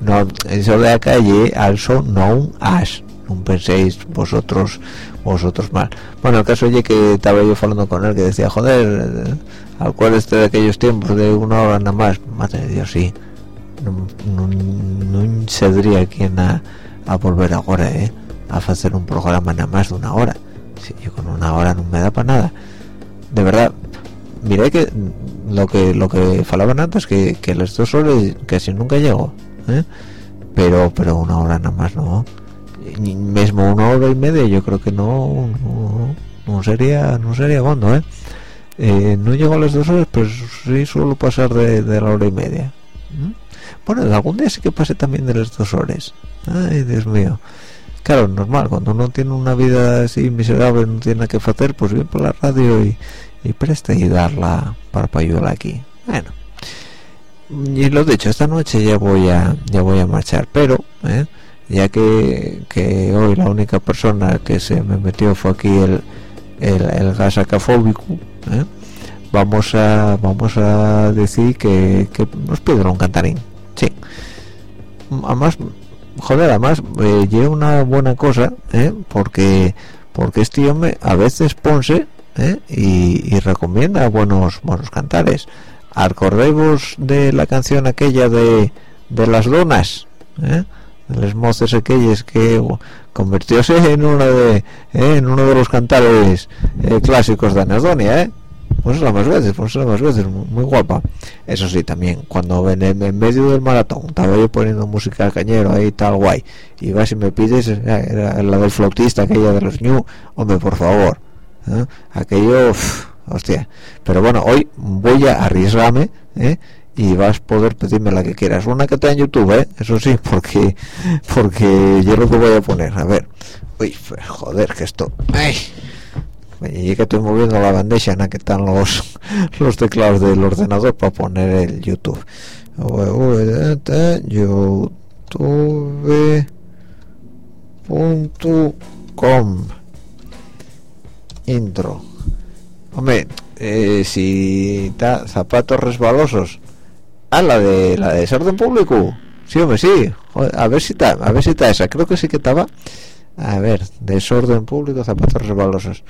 No eso de la calle al son no un as. No penséis vosotros vosotros mal. Bueno el caso oye que estaba yo hablando con él que decía joder al cual este de aquellos tiempos de una hora nada más madre de dios sí. No, no, no sabría quién a, a volver ahora eh, a hacer un programa nada más de una hora. Si yo con una hora no me da para nada. De verdad miré que lo que lo que falaban antes que, que las dos horas casi nunca llego ¿eh? pero pero una hora nada más no Ni mismo una hora y media yo creo que no no, no sería no sería bondo ¿eh? Eh, no llego a las dos horas pues sí suelo pasar de, de la hora y media bueno algún día sí que pase también de las dos horas ay dios mío claro normal cuando uno tiene una vida así miserable no tiene nada que hacer pues bien por la radio y, y presta y darla para payuela aquí bueno y lo dicho esta noche ya voy a ya voy a marchar pero ¿eh? Ya que, que hoy la única persona que se me metió fue aquí el, el, el gas acafóbico ¿eh? vamos a vamos a decir que, nos piden un cantarín sí además joder además eh, lleva una buena cosa ¿eh? porque porque este hombre a veces ponse ¿eh? y, y recomienda buenos buenos cantares acordéis de la canción aquella de, de las donas ¿eh? De las moces aquellas que convirtióse en uno de ¿eh? en uno de los cantares eh, clásicos de Anadonia ¿eh? pues la más veces pues la más veces muy, guapa eso sí también cuando en, en medio del maratón estaba yo poniendo música al cañero ahí tal guay y vas y me pides eh, era la del flautista aquella de los new hombre por favor ¿eh? aquello hostia pero bueno hoy voy a arriesgarme ¿eh? Y vas a poder pedirme la que quieras. Una que está en youtube ¿eh? eso sí porque porque yo lo que voy a poner a ver. Uy joder que esto ay. Y que estoy moviendo la bandeja en la que están los los teclados del ordenador para poner el youtube. youtube.com intro. Hombre eh, si está zapatos resbalosos ah la de la de desorden público. Sí hombre sí. Joder, a ver si está a ver si está esa. Creo que sí que estaba. A ver desorden público zapatos resbalosos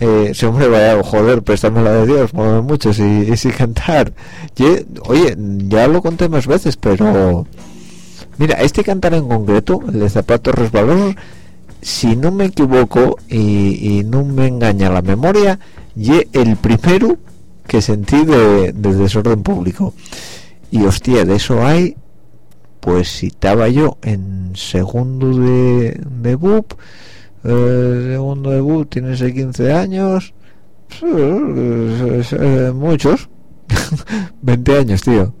eh, hombre vaya joder préstame la de Dios mueve mucho y, sin cantar. Ye, oye ya lo conté más veces pero mira este cantar en concreto el de zapatos resbalosos si no me equivoco y, y no me engaña la memoria y el primero que sentí de, de, desorden público y hostia de eso hay pues si estaba yo en segundo de, de BUP eh, segundo de BUP tienes 15 años eh, muchos 20 años tío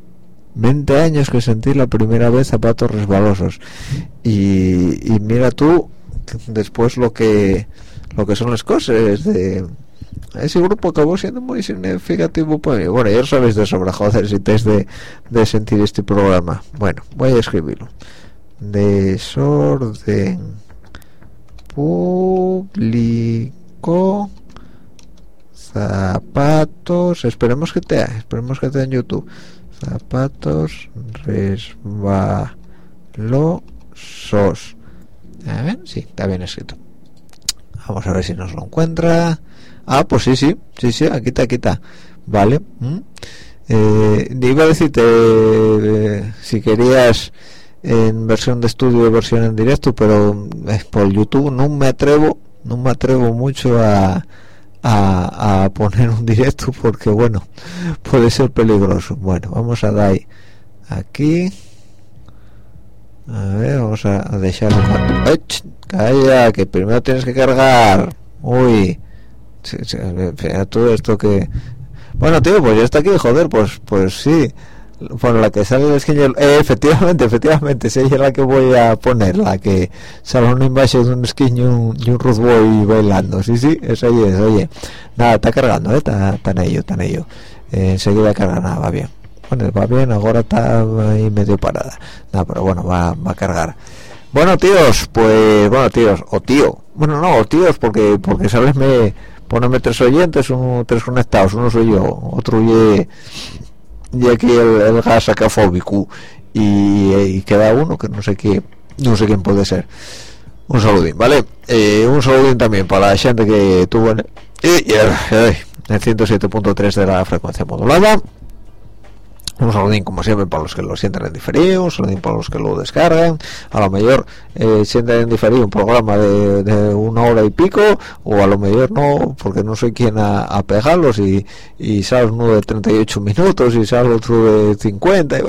20 años que sentí la primera vez zapatos resbalosos. Y, y mira tú después lo que lo que son las cosas de ese grupo acabó siendo muy significativo para mí. Bueno, ya sabéis de sobra, joder, si tenéis de, de sentir este programa. Bueno, voy a escribirlo. Desorden público zapatos esperemos que te esperemos que te en youtube zapatos resbalosos a ver, sí, está bien escrito vamos a ver si nos lo encuentra ah pues sí sí sí sí aquí está aquí está. Vale ¿Mm? eh, iba a decirte eh, si querías en versión de estudio o versión en directo pero por YouTube no me atrevo no me atrevo mucho a, a, a poner un directo porque bueno puede ser peligroso. Bueno vamos a dar aquí. A ver vamos a dejarlo. Calla que primero tienes que cargar. Uy sí, sí, todo esto que bueno tío pues ya está aquí joder pues pues sí bueno la que sale el esquiño eh, efectivamente efectivamente esa es la que voy a poner la que sale un invase de un esquiño y un boy bailando sí sí esa ahí es oye nada está cargando eh, está, está en ello está en ello eh, enseguida carga nada va bien bueno va bien ahora está ahí medio parada nada pero bueno va, va a cargar. Bueno tíos pues bueno tíos o tío bueno no o tíos porque porque sabes me ponerme tres oyentes uno tres conectados uno soy yo otro y, y aquí el, el gas acafóbico y, y, queda uno que no sé qué no sé quién puede ser. Un saludín vale eh, un saludín también para la gente que tuvo en, el 107.3 de la frecuencia modulada un saludín como siempre para los que lo sienten en diferido, un saludín para los que lo descargan, a lo mejor eh, sienten en diferido un programa de, de, una hora y pico, o a lo mejor no, porque no soy quien a, pegarlos y, y uno de 38 minutos y sale otro de 50, y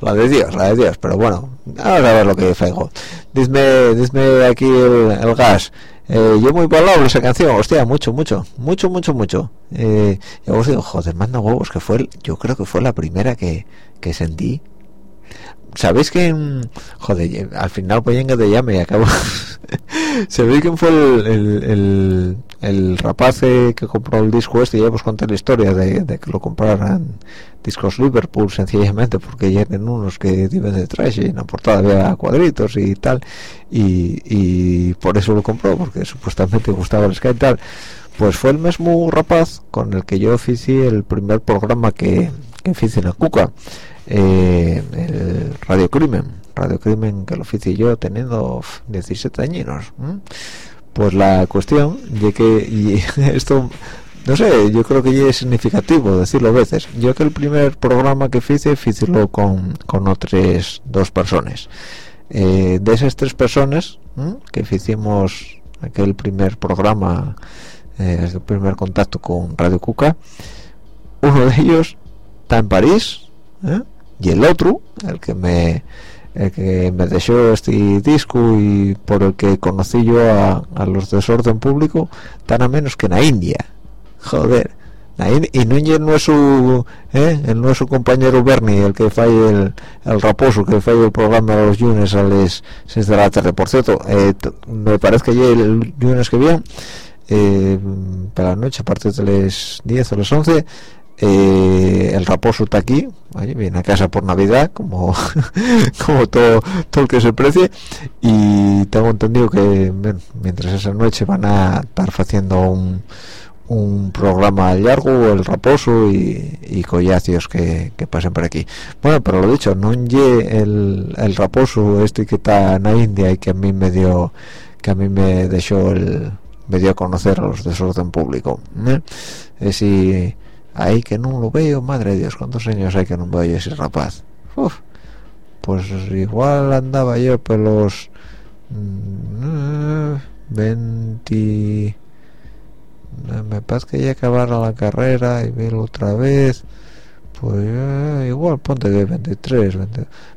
la de Dios, la de Dios, pero bueno, a ver lo que faigo. Dime, dime aquí el, el gas. Eh, yo muy palabra esa canción, hostia, mucho, mucho, mucho, mucho, mucho. Eh, y os digo, joder, manda huevos, que fue, el, yo creo que fue la primera que, que sentí. Sabéis que joder al final voy a de llame y acabo sabéis quién fue el, el, el, rapaz que compró el disco este ya os conté la historia de, que lo compraran discos Liverpool sencillamente porque ya unos que viven detrás y en la portada había cuadritos y tal y, y por eso lo compró porque supuestamente gustaba el Sky y tal. Pues fue el mismo rapaz con el que yo oficié el primer programa que, que hice la Cuca eh, Radio Crimen Radio Crimen que lo oficié yo teniendo 17 añinos pues la cuestión de que esto no sé yo creo que ya es significativo decirlo a veces yo que el primer programa que hice hice con, con otras dos personas. Eh, de esas tres personas que hicimos aquel primer programa eh, el primer contacto con Radio Cuca uno de ellos está en París ¿eh? y el otro el que me el que me dejó este disco y por el que conocí yo a, los desorden público tan a menos que en la India joder y no es su ¿eh? es su compañero Bernie el que falla el, el, raposo que falla el programa de los lunes a las 6 de la tarde por cierto eh, me parece que ya el lunes que viene eh, para la noche a partir de las 10 o las 11 eh, el raposo está aquí viene a casa por navidad como como todo todo el que se precie. Y tengo entendido que mientras esa noche van a estar haciendo un, un programa largo el raposo y, y collacios que, que, pasen por aquí. Bueno pero lo dicho no lle el, el raposo este que está en la India y que a mí me dio que a mí me dejó el me dio a conocer a los desorden público ¿eh? es y ahí que no lo veo madre de dios cuántos años hay que no veo ese rapaz pues igual andaba yo por los 20 mm, me parece que ya acabara la carrera y verlo otra vez pues eh, igual ponte que 23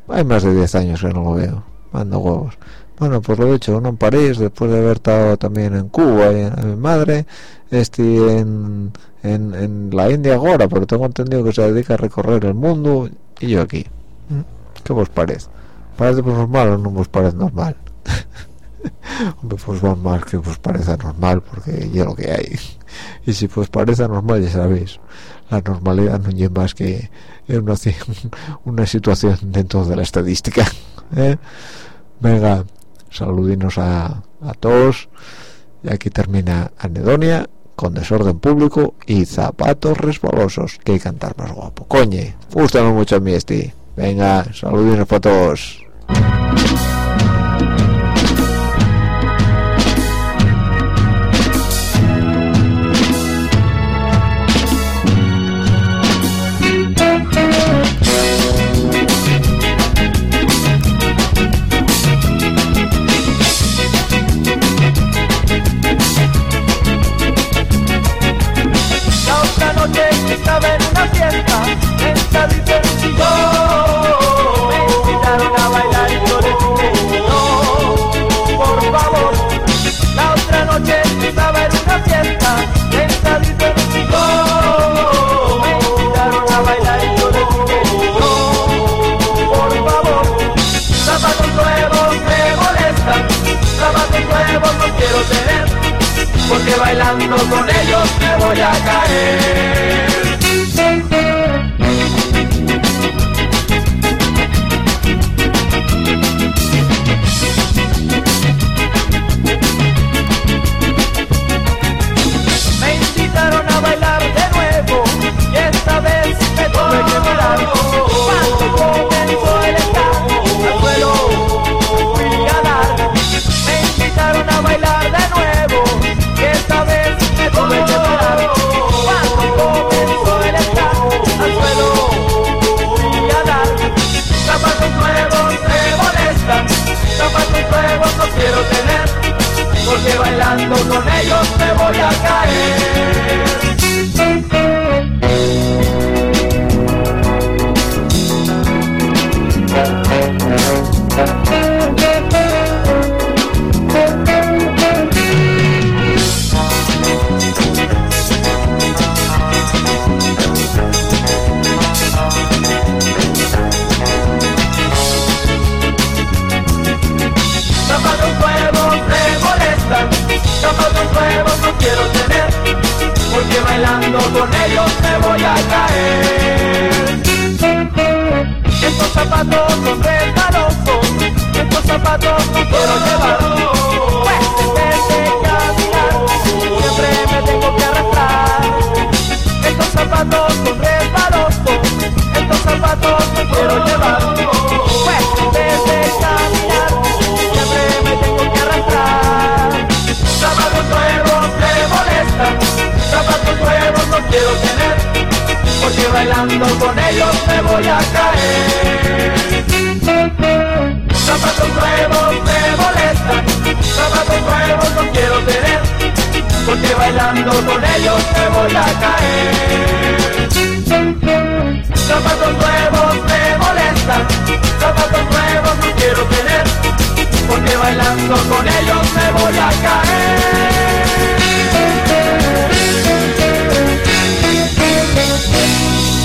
hay más de 10 años que no lo veo mando huevos. Bueno pues lo he hecho uno en París después de haber estado también en Cuba y en mi madre estoy en, en, la India ahora pero tengo entendido que se dedica a recorrer el mundo y yo aquí mm. ¿qué os parece? ¿parece pues normal o no os parece normal? hombre pues normal que os parece normal porque ya lo que hay y si pues parece normal ya sabéis la normalidad no es más que una, una situación dentro de la estadística ¿eh? venga saludinos a, a todos y aquí termina Anedonia con desorden público y zapatos resbalosos que cantar más guapo. Coñe gustame mucho a mí este venga saludinos para todos bailando con ellos me voy a caer. Bailando con ellos me voy a caer. bailando con ellos me voy a caer. Estos zapatos son de estos zapatos no quiero llevar. Bailando con ellos me voy a caer. Zapatos nuevos me molestan, zapatos nuevos no quiero tener, porque bailando con ellos me voy a caer. Zapatos nuevos me molestan, zapatos nuevos no quiero tener, porque bailando con ellos me voy a caer. Thank you.